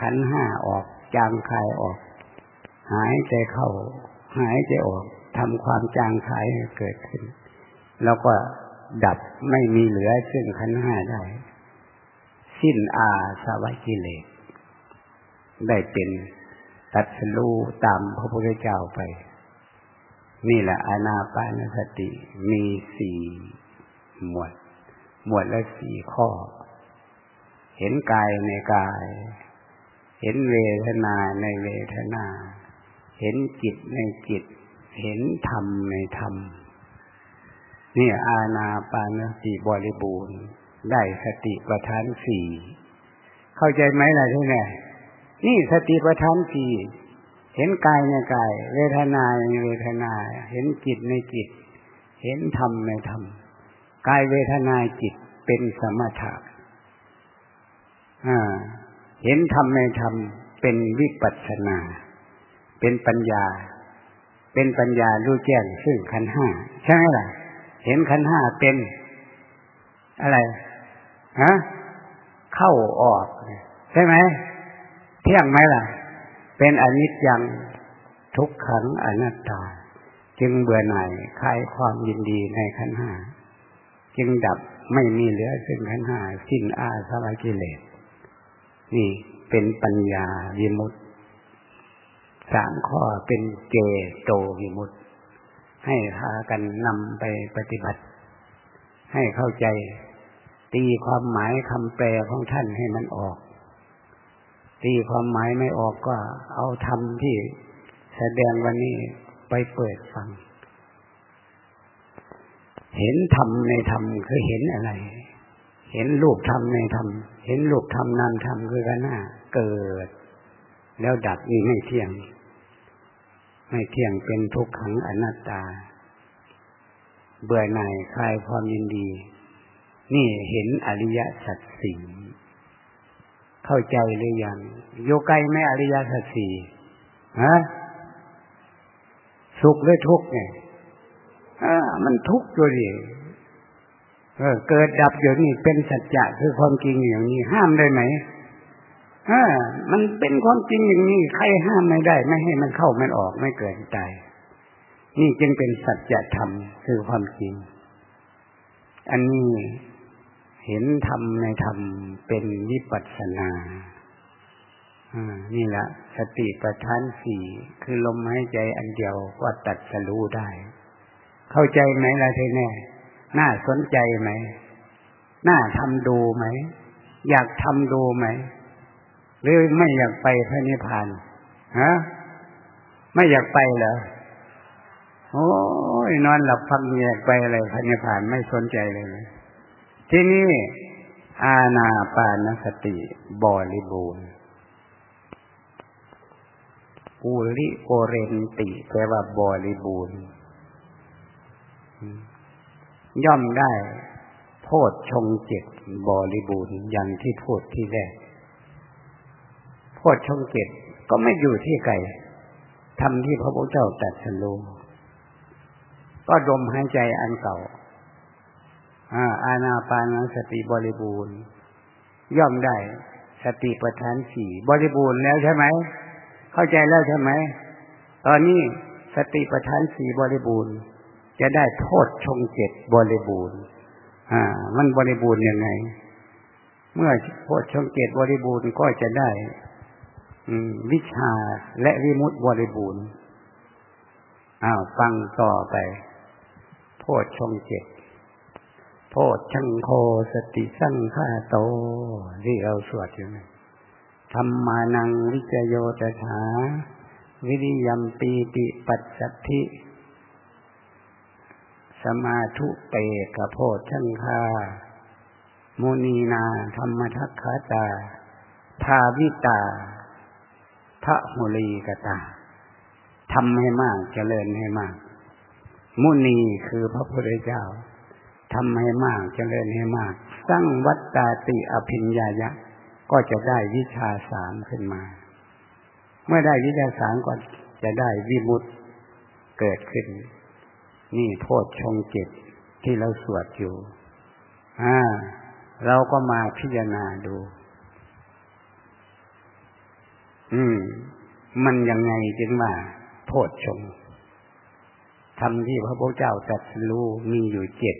ขันห้าออก จางคายออก หายใจเข้า หายใจออก ทำความจางคายเกิดขึ้น แล้วก็ดับไม่มีเหลือซึ่งขันห้าได้ สิ้นอาสวะกิเลส ได้เป็นตัดสู้ตามพระพุทธเจ้าไป นี่แหละอานาปานสติมีสี่หมวด หมวดละสี่ข้อ เห็นกายในกาย เห็นเวทนาในเวทนา เห็นจิตในจิต เห็นธรรมในธรรมนี่อาณาปานสติบริบูรณ์ ได้สติประธานสี่เข้าใจไหมล่ะที่นี่นี่สติประธานสี่เห็นกายในกาย เวทนาในเวทนา เห็นจิตในจิต เห็นธรรมในธรรมกายเวทนาจิตเป็นสมถะเห็นธรรมในธรรมเป็นวิปัสสนา เป็นปัญญา เป็นปัญญารู้แจ้งซึ่งขันห้าใช่ไหมล่ะ เห็นขันห้าเป็นอะไรฮะเข้าออก ใช่ไหมเที่ยงไหมล่ะ เป็นอนิจจังทุกขังอนัตตา จึงเบื่อหน่ายคลายความยินดีในขันห้าจึงดับไม่มีเหลือซึ่งขันห้าสิ้นอาสวะกิเลส นี่เป็นปัญญาวิมุตติ สามข้อเป็นเจโตวิมุตติให้พากันนำไปปฏิบัติ ให้เข้าใจ ตีความหมายคำแปลของท่านให้มันออก ตีความหมายไม่ออกก็เอาธรรมที่แสดงวันนี้ไปเปิดฟัง เห็นธรรมในธรรมคือเห็นอะไร เห็นรูปธรรมในธรรม เห็นรูปธรรมนามธรรมคือกันหน้าเกิด แล้วดับนี่ไม่เที่ยง ไม่เที่ยงเป็นทุกขังอนัตตา เบื่อหน่ายคลายความยินดี นี่เห็นอริยสัจสี่เข้าใจหรือยังโยไกไม่อริยสัจสี่ฮะสุขหรือทุกข์เนี่ยมันทุกข์อยู่ดิเออเกิดดับอยู่นี่เป็นสัจจะคือความจริงอย่างนี้ห้ามได้ไหม ออมันเป็นความจริงอย่างนี้ใครห้ามไม่ได้ ไม่ให้มันเข้ามันออกไม่เกิดตายนี่จึงเป็นสัจธรรมคือความจริง อันนี้เห็นธรรมในธรรมเป็นวิปัสสนาอ่านี่แหละสติปัฏฐานสี่คือลมหายใจอันเดียวก็ตัดสรู้ได้ เข้าใจไหมล่ะเทแน่น่าสนใจไหมน่าทำดูไหม อยากทำดูไหม หรือไม่อยากไปพระนิพพานฮะไม่อยากไปเหรอโอ้ยนอนหลับพักอยากไปอะไรพระนิพพานไม่สนใจเลยที่นี่อาณาปานสติบริบูรณ์อุริโอเรนติแปลว่าบริบูรณ์ย่อมได้โพชชงเจ็ดบริบูรณ์อย่างที่พูดที่แรก โพชชงเจ็ดก็ไม่อยู่ที่ไก่ทำที่พระพุทธเจ้าตรัสรู้ก็ดมหายใจอันเก่าอาอาณาปานสติบริบูรณ์ ย่อมได้สติปัฏฐานสี่บริบูรณ์แล้วใช่ไหม เข้าใจแล้วใช่ไหม ตอนนี้สติปัฏฐานสี่บริบูรณ์ จะได้โทษชงเจ็ดบริบูรณ์ อ่า มันบริบูรณ์ยังไง เมื่อโทษชงเจ็ดบริบูรณ์ก็จะได้ วิชาและวิมุตติบริบูรณ์อ้าวฟังต่อไป โพชฌงเจ็ดโพชชังโคสติสังฆาโต ที่เราสวดอยู่นะธรรมานังวิจโยตถา วิริยมปีติปัสสัทธิสมาธุเปกโพชชังคามุนีนาธรรมทัคขาตา ภาวิตา พระมุลีกตาทำให้มากเจริญให้มาก มุนีคือพระพุทธเจ้าทำให้มากเจริญให้มาก สร้างวัตตาติอภิญญายะ ก็จะได้วิชาสามขึ้นมา เมื่อได้วิชาสามก็จะได้วิมุตต์เกิดขึ้น นี่โพชฌงจิตที่เราสวดอยู่อ่าเราก็มาพิจารณาดู อืม มันยังไงจึงว่าโพชฌงทำที่พระพุทธเจ้าตรัสรู้มีอยู่เจ็ด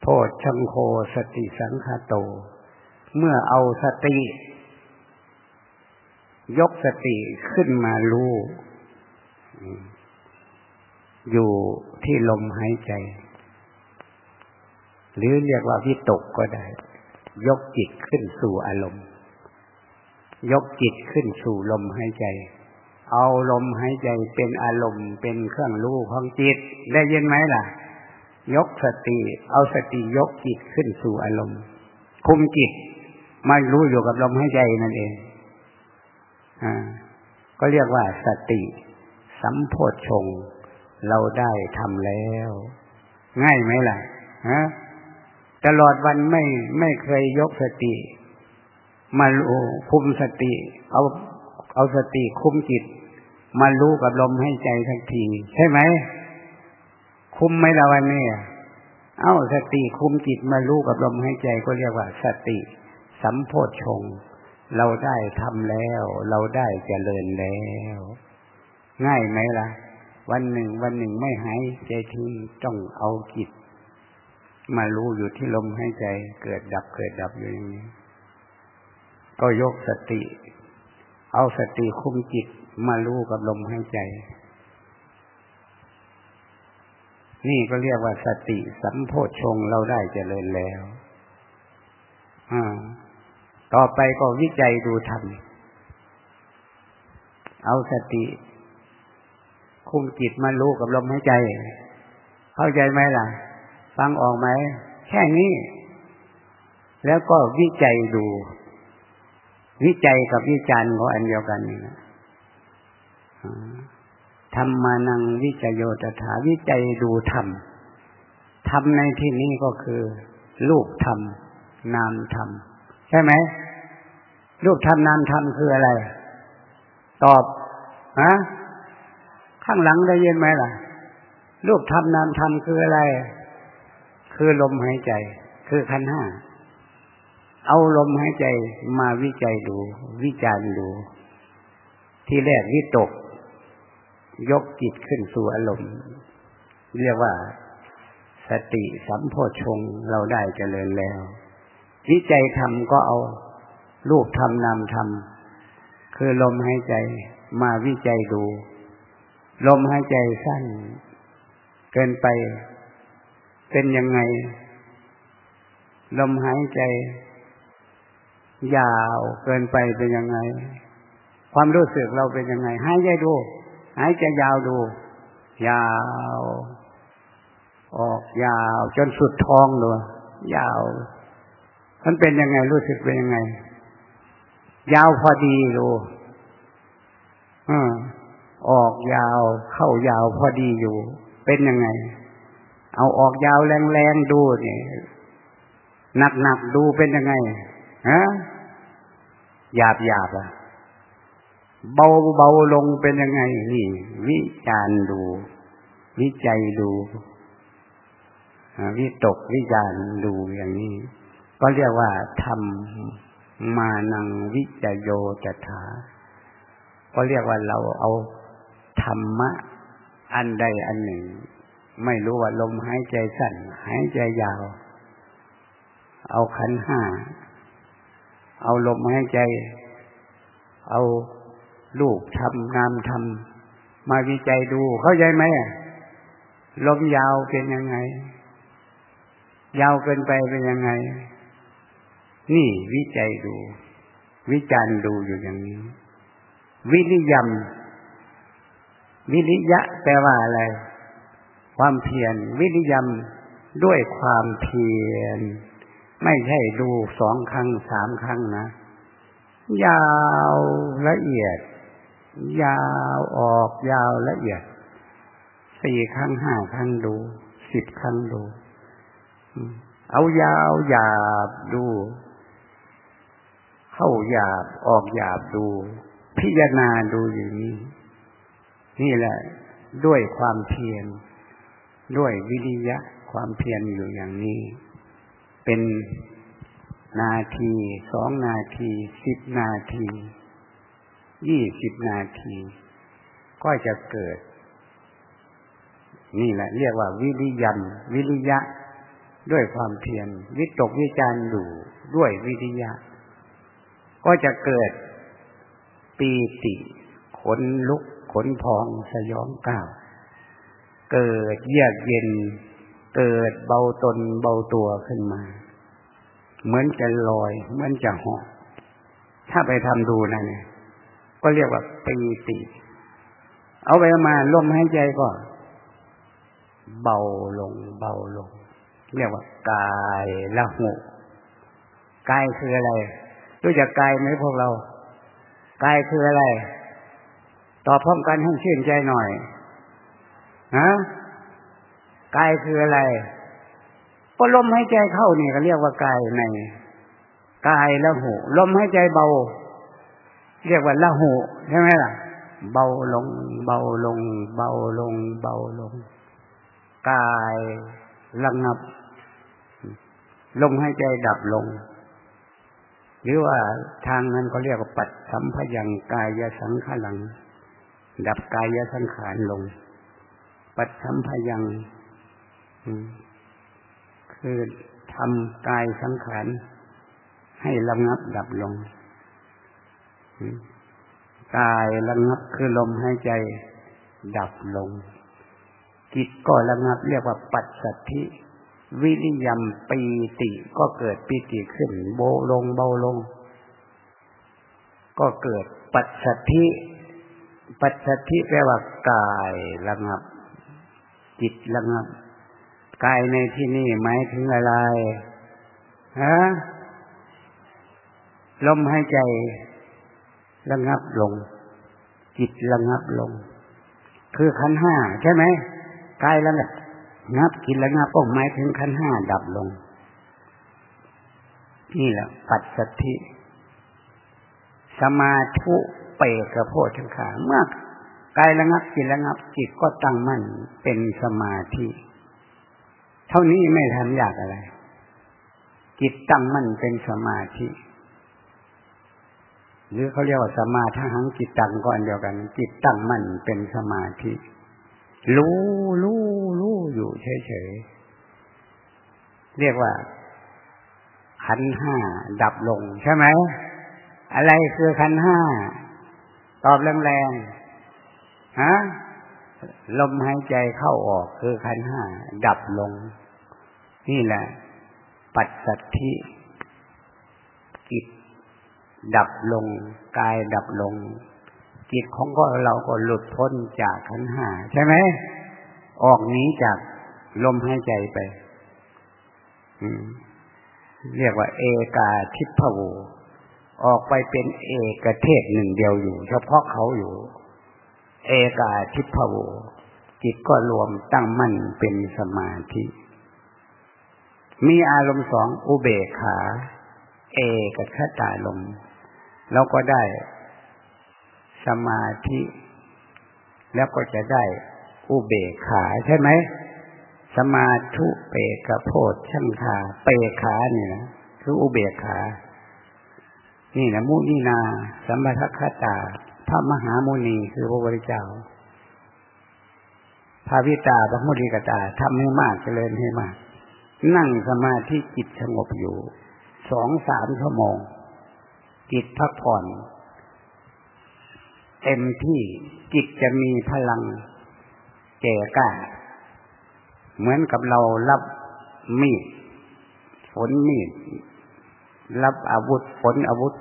โพชฌงโคสติสังคาโต เมื่อเอาสติ ยกสติขึ้นมารู้อยู่ที่ลมหายใจ หรือเรียกว่าวิตกก็ได้ ยกจิตขึ้นสู่อารมณ์ ยกจิตขึ้นสู่ลมหายใจ เอาลมหายใจเป็นอารมณ์เป็นเครื่องรู้ของจิต ได้ยินไหมล่ะ ยกสติ เอาสติยกจิตขึ้นสู่อารมณ์ คุมจิตมารู้อยู่กับลมหายใจนั่นเอง อ่า ก็เรียกว่าสติสัมโพชงเราได้ทำแล้ว ง่ายไหมล่ะฮะ ตลอดวันไม่ไม่เคยยกสติ มารู้คุมสติ เอาเอาสติคุมจิต มารู้กับลมให้ใจทันที ใช่ไหม คุมไหมละวันนี้เอ้าสติคุมจิตมารู้กับลมใหายใจก็เรียกว่า สติ สัมโพชงเราได้ทำแล้ว เราได้เจริญแล้ว ง่ายไหมละ่ะ วันหนึ่งวันหนึ่งไม่หายใจทิ้งต้องเอาจิต มารู้อยู่ที่ลมหายใจ เกิดดับเกิดดับอยู่อย่างนี้ ก็ยกสติ เอาสติคุมจิตมารู้กับลมหายใจ นี่ก็เรียกว่าสติสัมโพชงเราได้เจริญแล้วอ่าต่อไปก็วิจัยดูธรรม เอาสติ คุมจิตมารู้กับลมหายใจ เข้าใจไหมล่ะ ฟังออกไหม แค่นี้ แล้วก็วิจัยดู วิจัยกับวิจารณ์ก็อันเดียวกันนี่นะธรรมานังวิจโยตถาวิจัยดูธรรมธรรมในที่นี้ก็คือ รูปธรรม นามธรรม ใช่ไหม รูปธรรมนามธรรมคืออะไร ตอบฮะข้างหลังได้ยินไหมล่ะ รูปธรรมนามธรรมคืออะไร คือลมหายใจ คือขันห้า เอาลมหายใจมาวิจัยดู วิจารณ์ดู ที่แรกวิตก ยกจิตขึ้นสู่อารมณ์ เรียกว่า สติสัมโพชงเราได้เจริญแล้ว วิจัยธรรมก็เอารูปธรรมนามธรรม คือลมหายใจมาวิจัยดู ลมหายใจสั้น เกินไป เป็นยังไง ลมหายใจ ยาวเกินไปเป็นยังไง ความรู้สึกเราเป็นยังไง หายใจดู หายใจยาวดู ยาว ออกยาว จนสุดท้องเลยยาว มันเป็นยังไงรู้สึกเป็นยังไง ยาวพอดีดูอออกยาว เข้ายาวพอดีอยู่ เป็นยังไง เอาออกยาวแรงๆดูนี่หนักๆดูเป็นยังไงฮะหยาบหยาบอะเบาเบาลงเป็นยังไงนี่วิจารดู วิจัยดูวิตกวิจารดูอย่างนี้ ก็เรียกว่าทำมานังวิจโยจถาก็เรียกว่าเราเอาธรรมะอันใดอันหนึ่ง ไม่รู้ว่าลมหายใจสั้นหายใจยาว เอาขันห้า เอาลมหายใจ เอาลูกทำงามทำมาวิจัยดูเข้าใจไหมลมยาวเป็นยังไง ยาวเกินไปเป็นยังไง นี่วิจัยดู วิจารณ์ดูอยู่อย่างนี้ วิริยมวิริยะแปลว่าอะไร ความเพียรวิริยมด้วยความเพียร ไม่ใช่ดูสองครั้งสามครั้งนะ ยาวละเอียด ยาวออกยาวละเอียดสี่ครั้งห้าครั้งดูสิบครั้งดู เอายาวหยาบดู เข้าหยาบออกหยาบดู พิจารณาดูอย่างนี้ นี่แหละ ด้วยความเพียร ด้วยวิริยะความเพียรอยู่อย่างนี้ เป็นนาทีสองนาทีสิบนาทียี่สิบนาที ก็จะเกิด นี่แหละ เรียกว่าวิริยัน วิริยะ ด้วยความเพียรวิตกวิจารอยู่ด้วยวิริยะ ก็จะเกิดปีติ ขนลุกขนพองสยองก้าว เกิดเยือกเย็น เกิดเบาตนเบาตัวขึ้นมา เหมือนจะลอย เหมือนจะหอกถ้าไปทำดูนะเนี่ย ก็เรียกว่าปีติเอาไปมาลมหายใจก็ เบาลง เบาลง เรียกว่ากายละหุกายคืออะไรรู้จักกายไหมพวกเรา กายคืออะไร ตอบพร้อมกันให้ชื่นใจหน่อย ฮะกายคืออะไรก็ลมหายใจเข้านี่ก็เรียกว่ากายในกายละหูลมหายใจเบา เรียกว่าละหูใช่ไหมล่ะ เบาลง เบาลง เบาลง เบาลง กายระงับ ลมหายใจดับลง หรือว่าทางนั้นเขาเรียกว่าปัดสัมพยังกายสังขลัง ดับกายสังขารลง ปัจฉัมพยัง คือทำกายสังขารให้ระงับดับลงกายระงับคือลมหายใจดับลงจิตก็ระงับเรียกว่าปัจสัทธิ วิริยมปีติก็เกิดปีติขึ้นโบลงเบาลง ก็เกิดปัจสัทธิ ปัจสัทธิแปลว่ากายระงับ จิตระงับกายในที่นี่หมายถึงอะไรฮะลมหายใจระงับลง จิตระงับลง คือขันห้าใช่ไหมกายระงับงับจิตระงับก็หมายถึงขันห้าดับลง นี่แหละ ปัจสถิสมาธุเปกระโพชังขาเมื่อ กายระงับจิตระงับจิตก็ตั้งมั่นเป็นสมาธิ เท่านี้ไม่ทำยากอะไร จิตตั้งมั่นเป็นสมาธิ หรือเขาเรียกว่าสมาธิหังจิตตั้งก่อนเดียวกัน จิตตั้งมั่นเป็นสมาธิ รู้รู้รู้อยู่เฉยๆเรียกว่าขันห้าดับลงใช่ไหมอะไรคือขันห้าตอบแรงๆ ฮะลมหายใจเข้าออกคือขันห้าดับลง นี่แหละ ปัจสัทธิจิตดับลง กายดับลง จิตของก็เราก็หลุดพ้นจากขันห้าใช่ไหมออกหนีจากลมหายใจไปเรียกว่า เอกาทิพโวออกไปเป็นเอกเทศหนึ่งเดียวอยู่ เฉพาะเขาอยู่ เอกาทิพโวจิตก็รวมตั้งมั่นเป็นสมาธิ มีอารมณ์สองอุเบกขา เอกคตาลมเราก็ได้สมาธิ แล้วก็จะได้อุเบกขาใช่ไหมสมาธุเปกโพธช่างขาเปขาเนี่ยนะคืออุเบกขา นี่นะมุนีนา สัมปทัคคตา พระมหาโมนีคือพระพุทธเจ้าพระวิตาพระมุทิกตาทำให้มากเจริญให้มาก นั่งสมาธิจิตสงบอยู่สองสามชั่วโมง จิตพักผ่อน เต็มที่จิตจะมีพลังแก่กล้า เหมือนกับเรารับมีดฝนมีด รับอาวุธฝนอาวุธ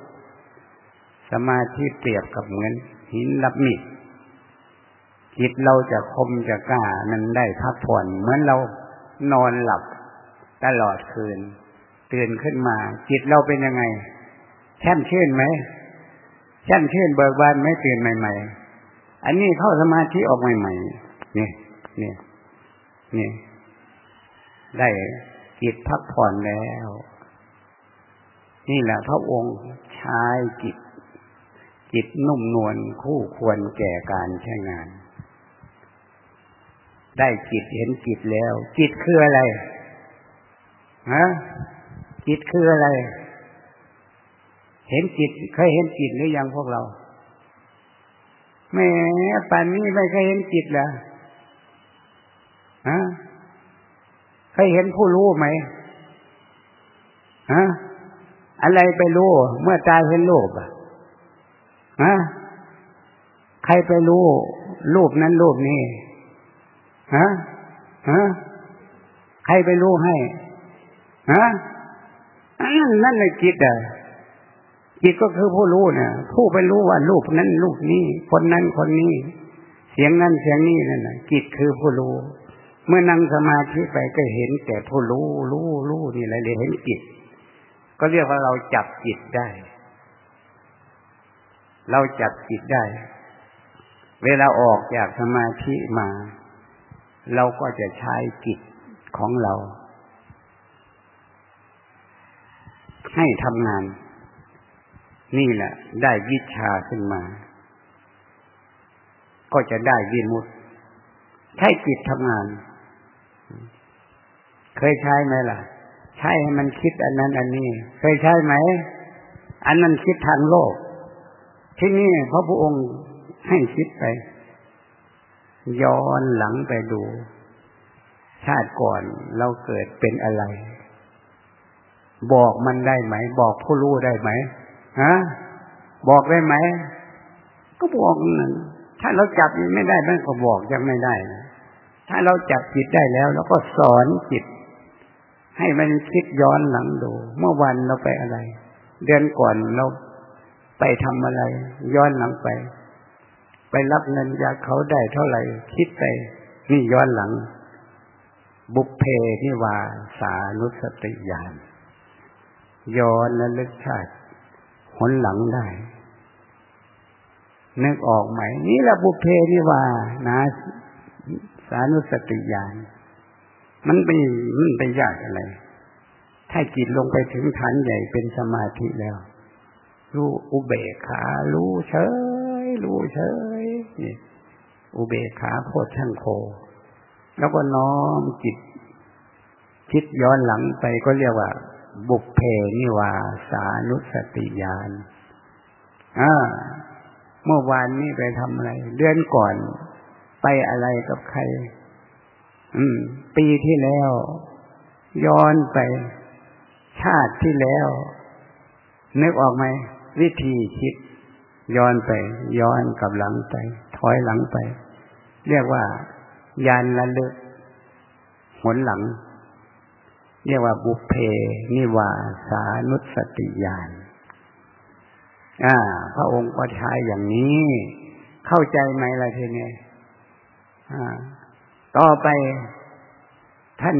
สมาธิเปรียบกับเหมือนหินรับมีดจิตเราจะคมจะกล้านั้นได้พักผ่อน เหมือนเรานอนหลับตลอดคืน ตื่นขึ้นมา จิตเราเป็นยังไง แช่มชื่นไหมแช่มชื่นเบิกบานไม่ตื่นใหม่ ๆ อันนี้เข้าสมาธิออกใหม่ๆนี่นี่นี่ได้จิตพักผ่อนแล้ว นี่แหละพระองค์ใช้จิต จิตนุ่มนวลคู่ควรแก่การใช้งาน ได้จิตเห็นจิตแล้ว จิตคืออะไรฮะจิตคืออะไร เห็นจิตเคยเห็นจิตหรือยังพวกเราแม่ป่านนี้ไม่เคยเห็นจิตเหรอฮะเคยเห็นผู้รู้ไหมฮะอะไรไปรู้ เมื่อตายเห็นรูปอะ ฮะใครไปรู้ รูปนั้นรูปนี้ฮะฮะใครไปรู้ให้ฮะนั่นนั่นเลยจิตอะจิตก็คือผู้รู้เนี่ยผู้ไปรู้ว่ารูปนั้นรูปนี้ คนนั้นคนนี้ เสียงนั้นเสียงนี้นั่นแหละจิตคือผู้รู้เมื่อนั่งสมาธิไปก็เห็นแต่ผู้รู้รู้รู้นี่แหละเลยเห็นจิต ก็เรียกว่าเราจับจิตได้ เราจับจิตได้ เวลาออกจากสมาธิมา เราก็จะใช้จิตของเรา ให้ทำงาน นี่แหละ ได้วิชาขึ้นมา ก็จะได้วิมุตใช้จิตทำงาน เคยใช้ไหมล่ะ ใช้ให้มันคิดอันนั้นอันนี้ เคยใช้ไหม อันนั้นคิดทางโลก ที่นี่พระพุทธองค์ให้คิดไป ย้อนหลังไปดู ชาติก่อนเราเกิดเป็นอะไร บอกมันได้ไหม บอกผู้รู้ได้ไหมฮะบอกได้ไหม ก็บอกนั่นถ้าเราจับไม่ได้มันก็บอกยังไม่ได้นะถ้าเราจับจิตได้แล้วเราก็สอนจิต ให้มันคิดย้อนหลังดู เมื่อวันเราไปอะไร เดือนก่อนเรา ทำอะไร ย้อนหลังไป ไปรับเงินจากเขาได้เท่าไหร่ คิดไป นี่ย้อนหลัง บุพเพนิวาสานุสติญาณย้อนและลึกชาติหนหลังได้นึกออกไหม นี่แหละบุเพนี่ว่านะสานุสติญาณมันไปมันไปยากอะไร ถ้าจิตลงไปถึงฐานใหญ่เป็นสมาธิแล้ว รู้อุเบกขา รู้เฉย รู้เฉยนี่อุเบกขาโพชังโค แล้วก็น้อมจิต คิดย้อนหลังไปก็เรียกว่า บุพเพนิวาสานุสติญาณอ่าเมื่อวานนี้ไปทำอะไร เดือนก่อนไปอะไรกับใคร อืม ปีที่แล้ว ย้อนไป ชาติที่แล้ว นึกออกไหม วิธีคิดย้อนไป ย้อนกับหลังไป ถอยหลังไป เรียกว่ายานระลึกหนหลัง เรียกว่าบุพเพนิวาสานุสติญาณอ่า พระองค์ก็ใช้อย่างนี้ เข้าใจไหมล่ะทีนี้อ่า ต่อไปท่าน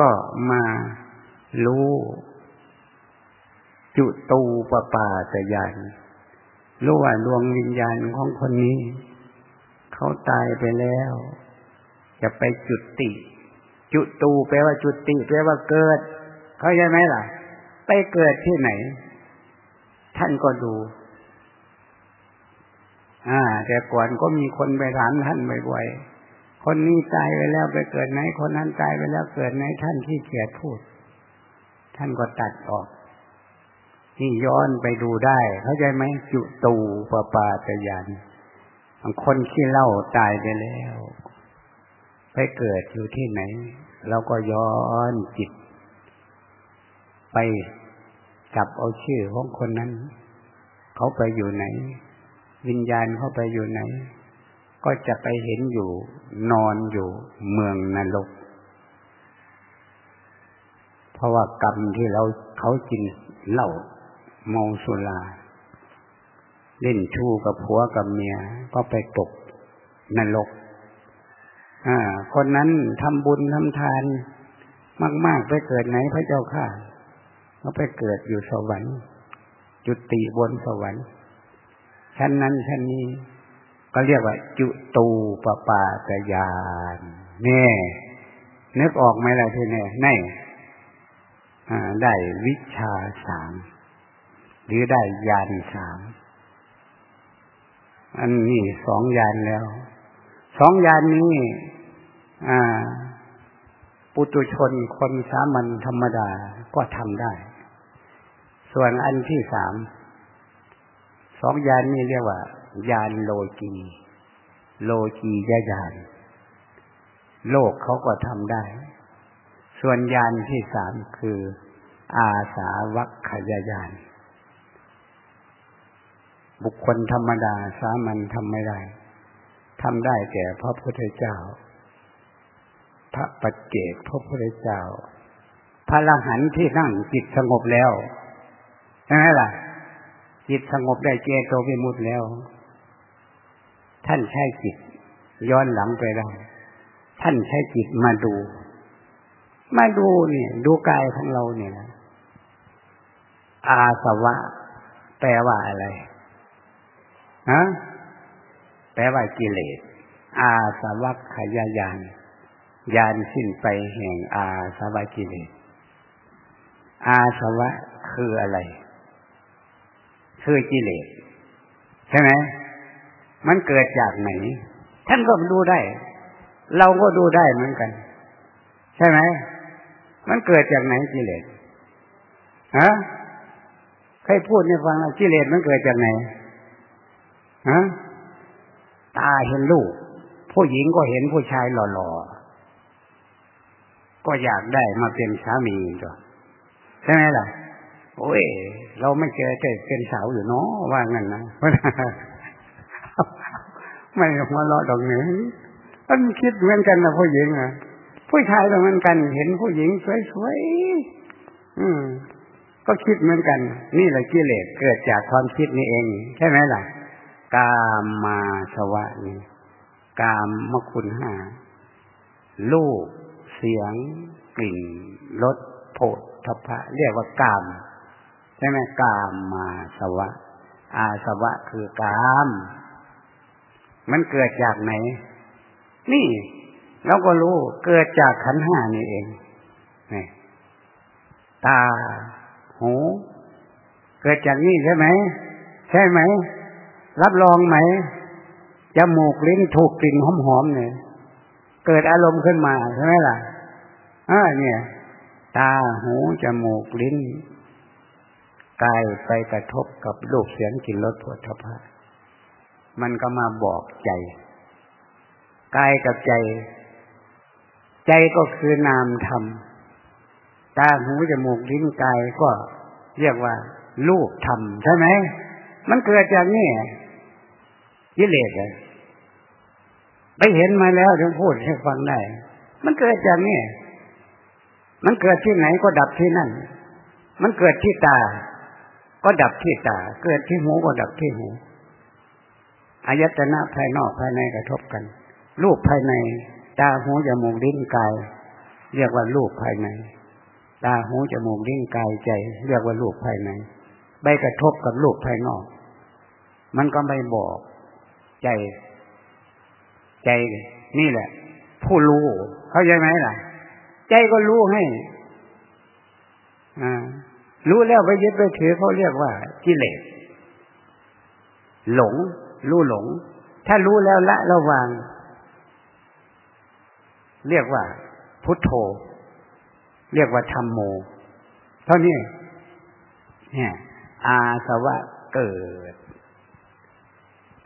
ก็มารู้ จุตูปปาตยานรู้ว่าดวงวิญญาณของคนนี้ เขาตายไปแล้ว จะไปจุติ จุตูแปลว่าจุติแปลว่าเกิด เข้าใช่ไหมล่ะ ไปเกิดที่ไหน ท่านก็ดู อ่า แต่ก่อนก็มีคนไปถามท่านบ่อยๆคนนี้ตายไปแล้วไปเกิดไหน คนนั้นตายไปแล้วเกิดไหนท่านที่เกียดพูด ท่านก็ตัดออก นี่ย้อนไปดูได้ เข้าใจไหมจุตูปปาตยานคนที่เล่าตายไปแล้ว ไปเกิดอยู่ที่ไหน เราก็ย้อนจิต ไปจับเอาชื่อของคนนั้น เขาไปอยู่ไหน วิญญาณเขาไปอยู่ไหน ก็จะไปเห็นอยู่ นอนอยู่เมืองนรกเพราะว่ากรรมที่เราเขากินเหล้า เมาสุราเล่นชู้กับผัวกับเมียก็ไปตกนรก อ่า คนนั้นทำบุญทำทาน มาก ๆ ไปเกิดไหนพระเจ้าค่ะเขาไปเกิดอยู่สวรรค์ จุติบนสวรรค์ชั้นนั้นชั้นนี้ก็เรียกว่า จุตูปปาตยานนี่นึกออกไหมล่ะทีนี้ในได้วิชาสาม หรือได้ยานสามอันนี้สองยานแล้ว สองยานนี้ปุตุชนคนสามัญธรรมดาก็ทำได้ ส่วนอันที่สาม สองยานนี้เรียกว่า ยานโลกีโลกียยานโลกเขาก็ทำได้ ส่วนยานที่สามคือ อาสาวัคขยายาน บุคคลธรรมดาสามัญทำไม่ได้ทำได้แก่พระพุทธเจ้า พระปัจเจกพระพุทธเจ้า พระละหันที่นั่งจิตสงบแล้วใช่ไหมล่ะ จิตสงบได้เจโตวิมุตแล้ว ท่านใช้จิต ย้อนหลังไปได้ท่านใช้จิตมาดู มาดูเนี่ย ดูกายของเราเนี่ยอาสวะ แปลว่าอะไร ฮะแปลว่ากิเลส อาสวัคขยายานยานสิ้นไปแห่งอาสวะกิเลส อาสวะคืออะไร คือกิเลส ใช่ไหมมันเกิดจากไหน ท่านก็ดูได้ เราก็ดูได้เหมือนกัน ใช่ไหม มันเกิดจากไหนกิเลส ฮะ ใครพูดให้ฟังกิเลสมันเกิดจากไหน ฮะตาเห็นลูก ผู้หญิงก็เห็นผู้ชายหล่อๆ ก็อยากได้มาเป็นสามีก็ใช่ไหมล่ะ โอ้ย เราไม่เจอแต่เป็นสาวอยู่เนาะว่างั้นนะไม่มาเลาะดอกเนื้อมันคิดเหมือนกันนะผู้หญิงอะผู้ชายก็เหมือนกัน เห็นผู้หญิงสวยๆอืม ก็คิดเหมือนกัน นี่แหละกิเลสเกิดจากความคิดนี่เอง ใช่ไหมล่ะ กามมาสวะนี่กามมคุณห้าลูกเสียง กลิ่นรสโผฏฐพะ เรียกว่ากาม ใช่ไหมกามมาสวะ อาสวะคือกาม มันเกิดจากไหน นี่เราก็รู้เกิดจากขันห้านี่เองนี่ตา หู เกิดจากนี่ใช่ไหม ใช่ไหม รับรองไหมจมูกลิ้นถูกกลิ่นหอมๆเนี่ยเกิดอารมณ์ขึ้นมาใช่ไหมล่ะอ่าเนี่ย ตาหูจมูกลิ้นกายไปกระทบกับรูปเสียงกลิ่นรสผลิตภัณฑ์มันก็มาบอกใจกายกับใจ ใจก็คือนามธรรมตาหูจมูกลิ้นกายก็เรียกว่า รูปธรรมใช่ไหมมันเกิดจากนี่ กิเลสเลยไปเห็นมาแล้วถึงพูดให้ฟังได้ มันเกิดจากนี่ มันเกิดที่ไหนก็ดับที่นั่น มันเกิดที่ตา ก็ดับที่ตา เกิดที่หูก็ดับที่หู อายตนะภายนอกภายในกระทบกัน รูปภายใน ตาหูจมูกลิ้นกาย เรียกว่ารูปภายใน ตาหูจมูกลิ้นกายใจ เรียกว่ารูปภายใน ไปกระทบกับรูปภายนอก มันก็ไม่บอก ใจ ใจนี่แหละ ผู้รู้ เข้าใจไหมล่ะ ใจก็รู้ให้อ่ารู้แล้วไปยึดไปถือเขาเรียกว่ากิเลสหลง รู้หลง ถ้ารู้แล้วละระวาง เรียกว่า พุทโธ เรียกว่าธรรมโม เท่านี้เนี่ยอาสวะเกิด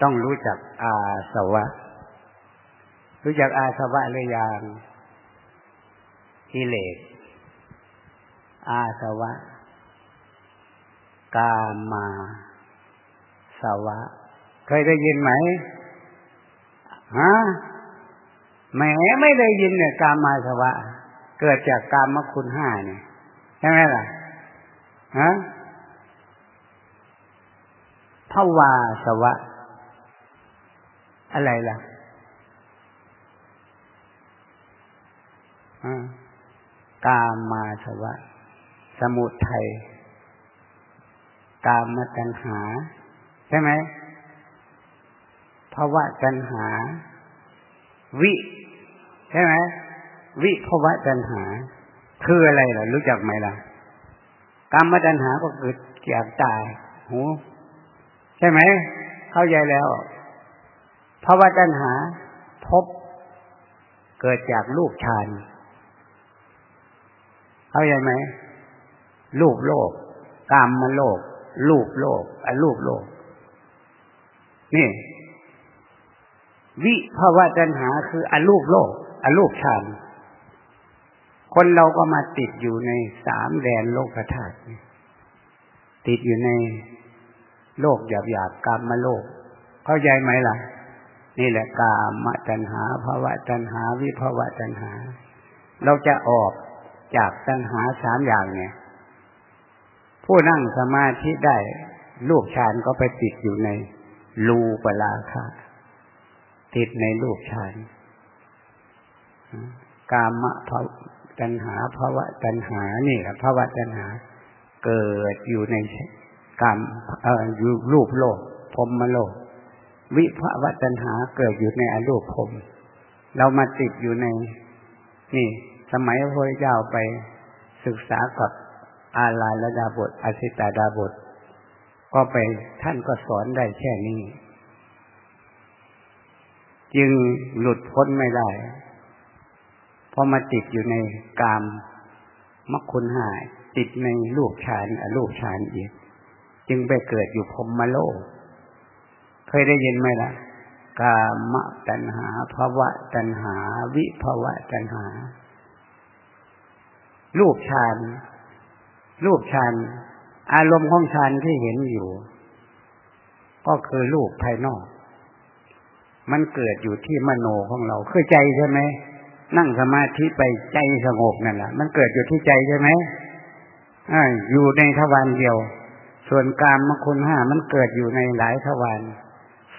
ต้องรู้จักอาสวะ รู้จักอาสวะหรือยังกิเลส อาสวะ กามาสวะ เคยได้ยินไหมฮะแหมไม่ได้ยินเนี่ยกามาสวะ เกิดจากกามคุณห้าเนี่ยใช่ไหมล่ะฮะภาวาสวะ อะไรล่ะกามาสวะ สมุทัยกามตัณหา ใช่ไหมภาวะตัณหา วิ ใช่ไหมวิภาวะตัณหา คืออะไรล่ะ รู้จักไหมล่ะกามตัณหาก็เกิดจากตายหูใช่ไหม เข้าใจแล้ว ภาวะตัณหาพบเกิดจากลูกฌานเข้าใจไหมลูกโลกกามมาโลกลูกโลกอรูปโลก นี่ วิภาวะตัณหาคืออรูปโลกอรูปฌานคนเราก็มาติดอยู่ในสามแดนโลกธาตุติดอยู่ในโลกหยาบหยาบกามมาโลก เข้าใจไหมล่ะ นี่แหละกามตัณหาภาวะตัณหา วิภาวะตัณหา เราจะออกจากตัณหาสามอย่างเนี่ย ผู้นั่งสมาธิได้ลูกฌานก็ไปติดอยู่ในรูปราคะติดในรูปฌานกามะภาตัณหาภาวะตัณหานี่แหละภาวะตัณหา เกิดอยู่ในกามเอ่ออยู่รูปโลกพรมโลก วิภาวะตัณหาเกิดอยู่ในอรูปพรมเรามาติดอยู่ใน นี่ สมัยพระพุทธเจ้าไปศึกษากับอาลาลดาบทอสิตาดาบท ก็ไปท่านก็สอนได้แค่นี้ จึงหลุดพ้นไม่ได้ เพราะมาติดอยู่ในกามมคุณหาย ติดในลูกฌานอรูปฌานอีก จึงไปเกิดอยู่พรมโลก เคยได้ยินไหมล่ะ กามตัณหาภาวะตัณหา วิภาวะตัณหา รูปฌานรูปฌานอารมณ์ของฌานที่เห็นอยู่ ก็คือรูปภายนอก มันเกิดอยู่ที่มโนของเราคือใจใช่ไหมนั่งสมาธิไปใจสงบนั่นแหละมันเกิดอยู่ที่ใจใช่ไหมออยู่ในทวารเดียว ส่วนกามมคุณห้ามันเกิดอยู่ในหลายทวาร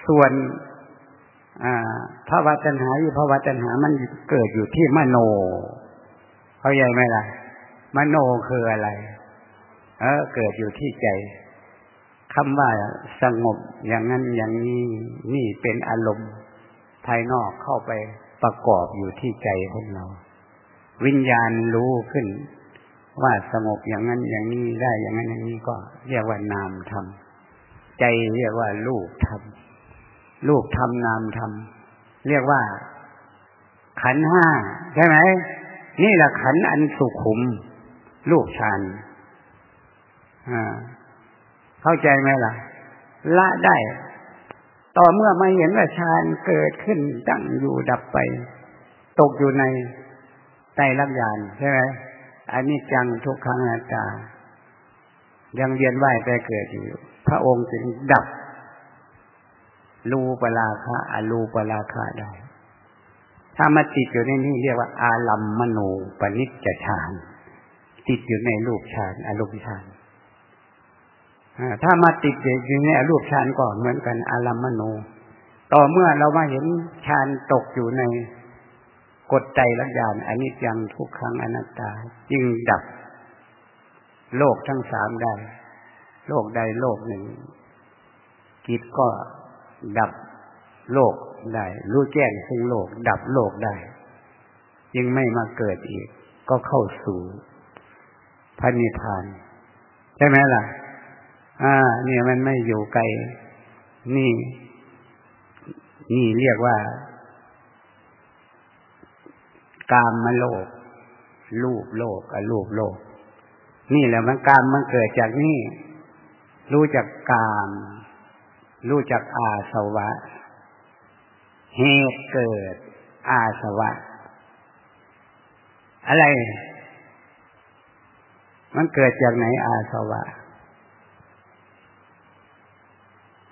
ส่วนภาวะตัณหาอยู่ภาวะตัณหามันเกิดอยู่ที่มโน เขาใหญ่ไหมล่ะ มโนคืออะไร เออ เกิดอยู่ที่ใจคำว่าสงบอย่างนั้นอย่างนี้นี่เป็นอารมณ์ ภายนอกเข้าไปประกอบอยู่ที่ใจของเรา วิญญาณรู้ขึ้น ว่าสงบอย่างนั้นอย่างนี้ได้อย่างนั้นอย่างนี้ก็เรียกว่านามธรรมใจเรียกว่าลูกธรรม ลูกธรรมนามธรรมเรียกว่า ขันห้าใช่ไหมนี่แหละขันอันสุขุม ลูกฌานเข้าใจไหมล่ะ ละได้ ต่อเมื่อมาเห็นว่าฌานเกิดขึ้นตั้งอยู่ดับไป ตกอยู่ในใต้รักยานใช่ไหมอันนี้จังทุกครั้งอาตารยังเวียนว่ายไปเกิดอยู่ พระองค์จึงดับ รูปราคะอรูปราคะได้ ถ้ามาติดอยู่ในนี้เรียกว่า อารัมมณูปนิจจฌานติดอยู่ในรูปฌานอารมณ์ฌานถ้ามาติดอยู่ในอรูปฌานก็เหมือนกัน อารมณูต่อเมื่อเรามาเห็นฌานตกอยู่ในกฎใจลักยานอันนี้ยังทุกครั้งอนัตตา จึงดับ โลกทั้งสามได้ โลกใดโลกหนึ่งกิจก็ ดับโลกได้ รู้แจ้งซึ่งโลก ดับโลกได้ยังไม่มาเกิดอีก ก็เข้าสู่พระนิพพาน ใช่ไหมล่ะ อ่า เนี่ยมันไม่อยู่ไกล นี่ นี่เรียกว่า กามมาโลก รูปโลกอรูปโลก นี่แหละมันกามมันเกิดจากนี่ รู้จักกาม รู้จักอาสวะ เหตุเกิด อาสวะ อะไร มันเกิดจากไหนอาสวะ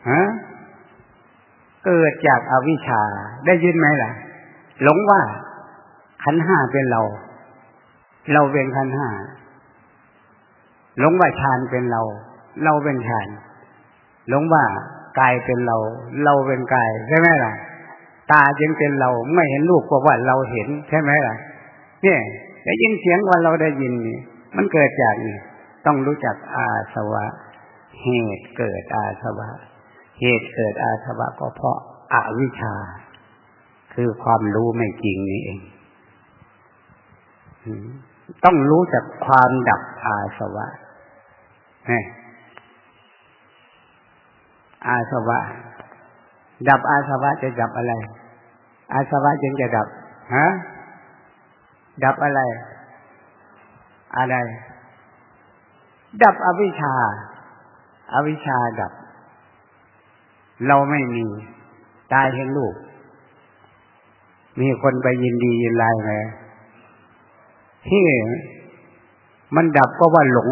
ฮะเกิดจากอาวิชชา ได้ยินไหมล่ะ หลงว่าขันห้าเป็นเรา เราเป็นขันห้าหลงว่าฌานเป็นเรา เราเป็นฌานหลงว่า กายเป็นเรา เราเป็นกายใช่ไหมล่ะ ตาจึงเป็นเราไม่เห็นรูปก็ว่าเราเห็นใช่ไหมล่ะ เนี่ยได้ยินเสียงว่าเราได้ยินนี่มันเกิดจากนี่ต้องรู้จักอาสวะ เหตุเกิดอาสวะ เหตุเกิดอาสวะก็เพราะอาวิชชา คือความรู้ไม่จริงนี่เองต้องรู้จักความดับอาสวะนี่ อาสวะ ดับอาสวะจะดับอะไร อาสวะจึงจะดับฮะดับอะไร อะไร ดับอวิชชาอาวิชชาดับ เราไม่มี ตายเห็นลูก มีคนไปยินดียินไลไหมที่มันดับก็ว่าหลง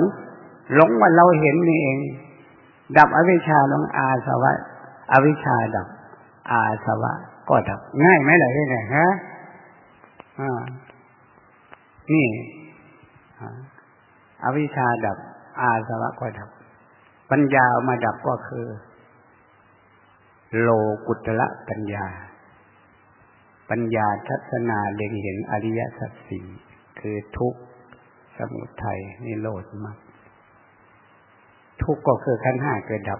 หลงว่าเราเห็นนี่เอง ดับอวิชชาลงอาสวะ อวิชชาดับ อาสวะ ก็ดับ ง่ายไหมล่ะที่ไหนฮะอ่านี่อวิชชาดับ อาสวะก็ดับ ปัญญามาดับก็คือ โลกุตละปัญญา ปัญญาทัศนาเล็งเห็นอริยสัจสี่คือทุกข์สมุทัยนิโรธมรรค ทุกข์ก็คือขั้นห้าเกิดดับ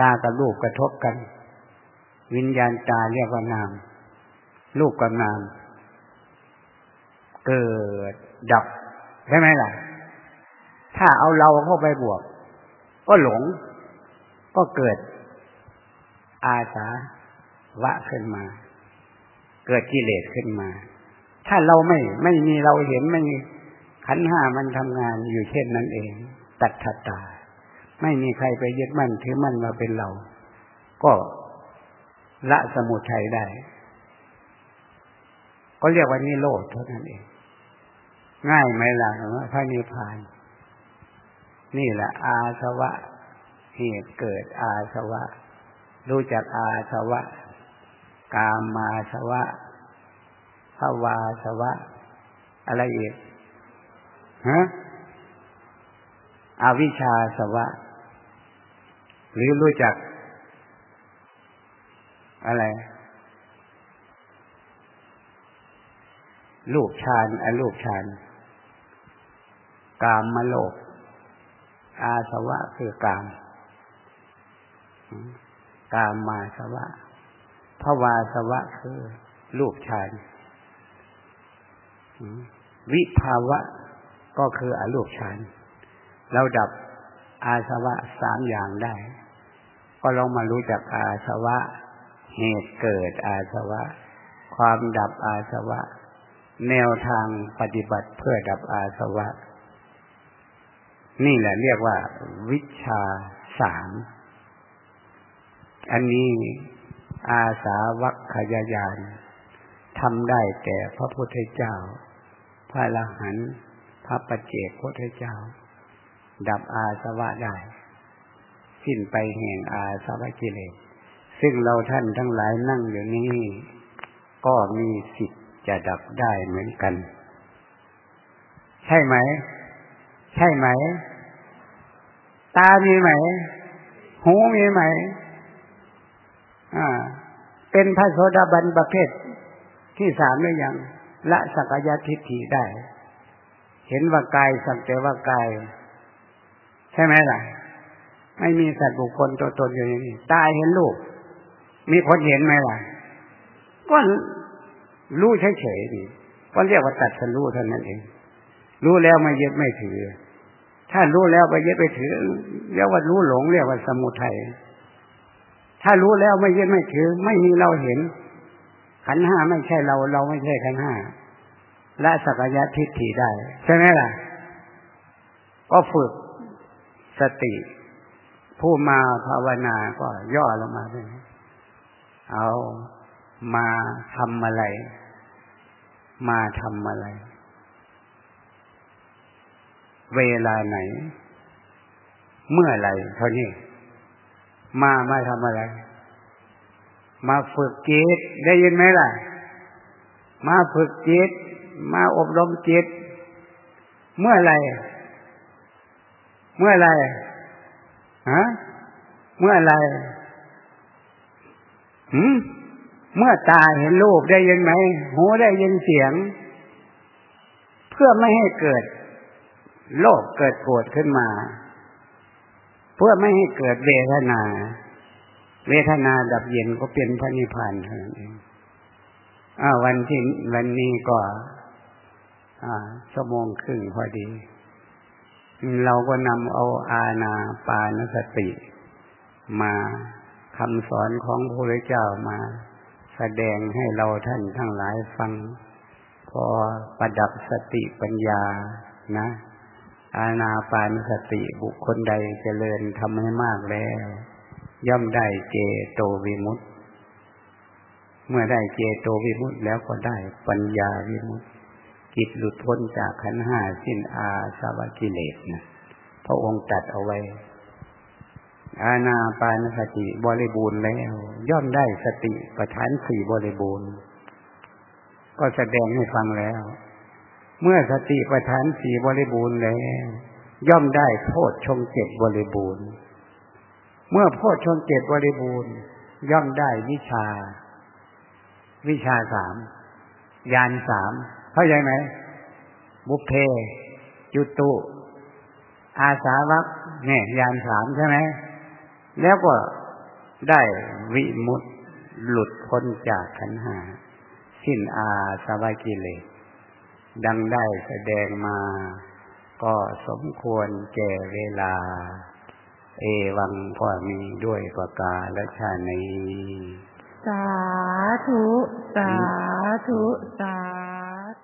ตากับรูปกระทบกัน วิญญาณตาเรียกว่านาม รูปกับนาม เกิดดับใช่ไหมล่ะ ถ้าเอาเราเข้าไปบวก ก็หลง ก็เกิด อาสาวะขึ้นมา เกิดกิเลสขึ้นมา ถ้าเราไม่ไม่มีเราเห็นไม่มีขันห้ามันทำงานอยู่เช่นนั้นเอง ตัดทัตตา ไม่มีใครไปยึดมั่นถือมั่นมาเป็นเรา ก็ละสมุทัยได้ ก็เรียกว่านิโรธเท่านั้นเอง ง่ายไหมล่ะพระนิพพาน นี่แหละอาสวะ เหตุเกิดอาสวะ รู้จักอาสวะ กามาสวะภาวาสวะ อะไรอีกฮะ อวิชชาสวะ หรือรู้จัก อะไรลูกฌานอลูกฌานกามมโลก อาสวะคือกาม กามมาสวะภวาสวะคือลูกฌานวิภาวะก็คืออรูปฌาน เราดับอาสวะสามอย่างได้ ก็ลองมารู้จักอาสวะ เหตุเกิดอาสวะ ความดับอาสวะ แนวทางปฏิบัติเพื่อดับอาสวะ นี่แหละเรียกว่า วิชาสามอันนี้อาสาวัคขยายานทำได้แก่พระพุทธเจ้า พระละหันพระปเจกพุทธเจ้า ดับอาสวะได้ สิ้นไปแห่งอาสวะกิเลส ซึ่งเราท่านทั้งหลายนั่งอยู่นี้ ก็มีสิทธิ์จะดับได้เหมือนกัน ใช่ไหม ใช่ไหม ตามีไหม หูมีไหม อ่า เป็นพระโสดาบันประเภทที่สามหรือยังละสักยะทิฏฐิได้ เห็นว่ากายสักแต่ว่ากาย ใช่ไหมล่ะ ไม่มีสัตว์บุคคลตัวตนอยู่ในนี้ตายเห็นลูกมีคนเห็นไหมล่ะก็รู้เฉยๆนี่ก็เรียกว่าตัดสรู้เท่านั้นเอง รู้แล้วไม่ยึดไม่ถือ ถ้ารู้แล้วไปยึดไปถือเรียกว่ารู้หลงเรียกว่าสมุทัยถ้ารู้แล้วไม่ยึดไม่ถือ ไม่มีเราเห็น ขันห้าไม่ใช่เรา เราไม่ใช่ขันห้าละสักยะทิฏฐิได้ ใช่ไหมล่ะ ก็ฝึก สติ ผู้มาภาวนาก็ย่อลงมาเลยเอามาทำอะไร มาทำอะไร เวลาไหน เมื่อไรเท่านี้ มามาทำอะไร มาฝึกจิตได้ยินไหมล่ะ มาฝึกจิต มาอบรมจิต เมื่อไร เมื่อไรฮะเมื่อไรหืมเมื่อตาเห็นรูปได้ยินไหมหูได้ยินเสียง เพื่อไม่ให้เกิดโลภเกิดโกรธขึ้นมา เพื่อไม่ให้เกิดเวทนา เวทนาดับเย็นก็เป็นพระนิพพานเท่านั้นเองอ้าวันที่วันนี้ก็ อ่าชั่วโมงครึ่งพอดี เราก็นำเอาอาณาปานสติ มาคำสอนของพระพุทธเจ้ามา แสดงให้เราท่านทั้งหลายฟัง พอประดับสติปัญญานะ อาณาปานสติบุคคลใดเจริญทำให้มากแล้ว ย่อมได้เจโตวิมุตติ เมื่อได้เจโตวิมุตติแล้วก็ได้ปัญญาวิมุตติ กิจหลุดพ้นจากขันห้าสิ้นอาสาวกิเลสนะพระองค์ตัดเอาไว้ อาณาปานสติบริบูรณ์แล้ว ย่อมได้สติประธานสี่บริบูรณ์ ก็แสดงให้ฟังแล้ว เมื่อสติประธานสี่บริบูรณ์แล้ว ย่อมได้โพชฌงเจ็ดบริบูรณ์ เมื่อโพชฌงเจ็ดบริบูรณ์ ย่อมได้วิชา วิชาสามยานสาม เข้าใจไหมบุพเพจุตุ อาสาวัคเนี่ยยานสามใช่ไหมแล้วก็ได้วิมุตติหลุดพ้นจากขันหา สิ้นอาสวะกิเลสดังได้แสดงมา ก็สมควรแก่เวลา เอวังก็มีด้วยประกาและชาในสาธุ สาธุ สาธ